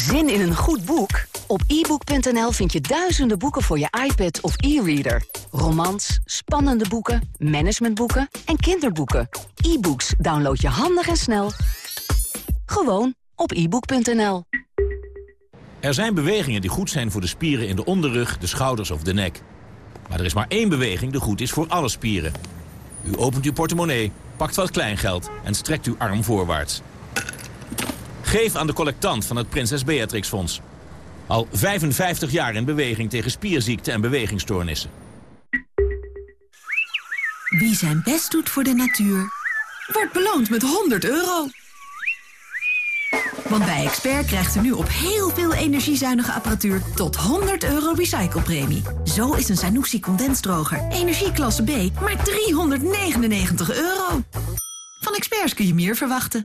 Zin in een goed boek? Op ebook.nl vind je duizenden boeken voor je iPad of e-reader. Romans, spannende boeken, managementboeken en kinderboeken. E-books download je handig en snel. Gewoon op ebook.nl. Er zijn bewegingen die goed zijn voor de spieren in de onderrug, de schouders of de nek. Maar er is maar één beweging die goed is voor alle spieren. U opent uw portemonnee, pakt wat kleingeld en strekt uw arm voorwaarts. Geef aan de collectant van het Prinses Beatrix Fonds. Al 55 jaar in beweging tegen spierziekten en bewegingsstoornissen. Wie zijn best doet voor de natuur, Wordt beloond met 100 euro. Want bij Expert krijgt u nu op heel veel energiezuinige apparatuur tot 100 euro recyclepremie. Zo is een Sanusi condensdroger, energieklasse B, maar 399 euro. Van Experts kun je meer verwachten.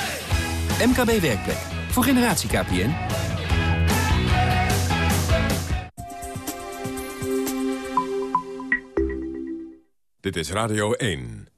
MKB Werkplek. Voor generatie KPN. Dit is Radio 1.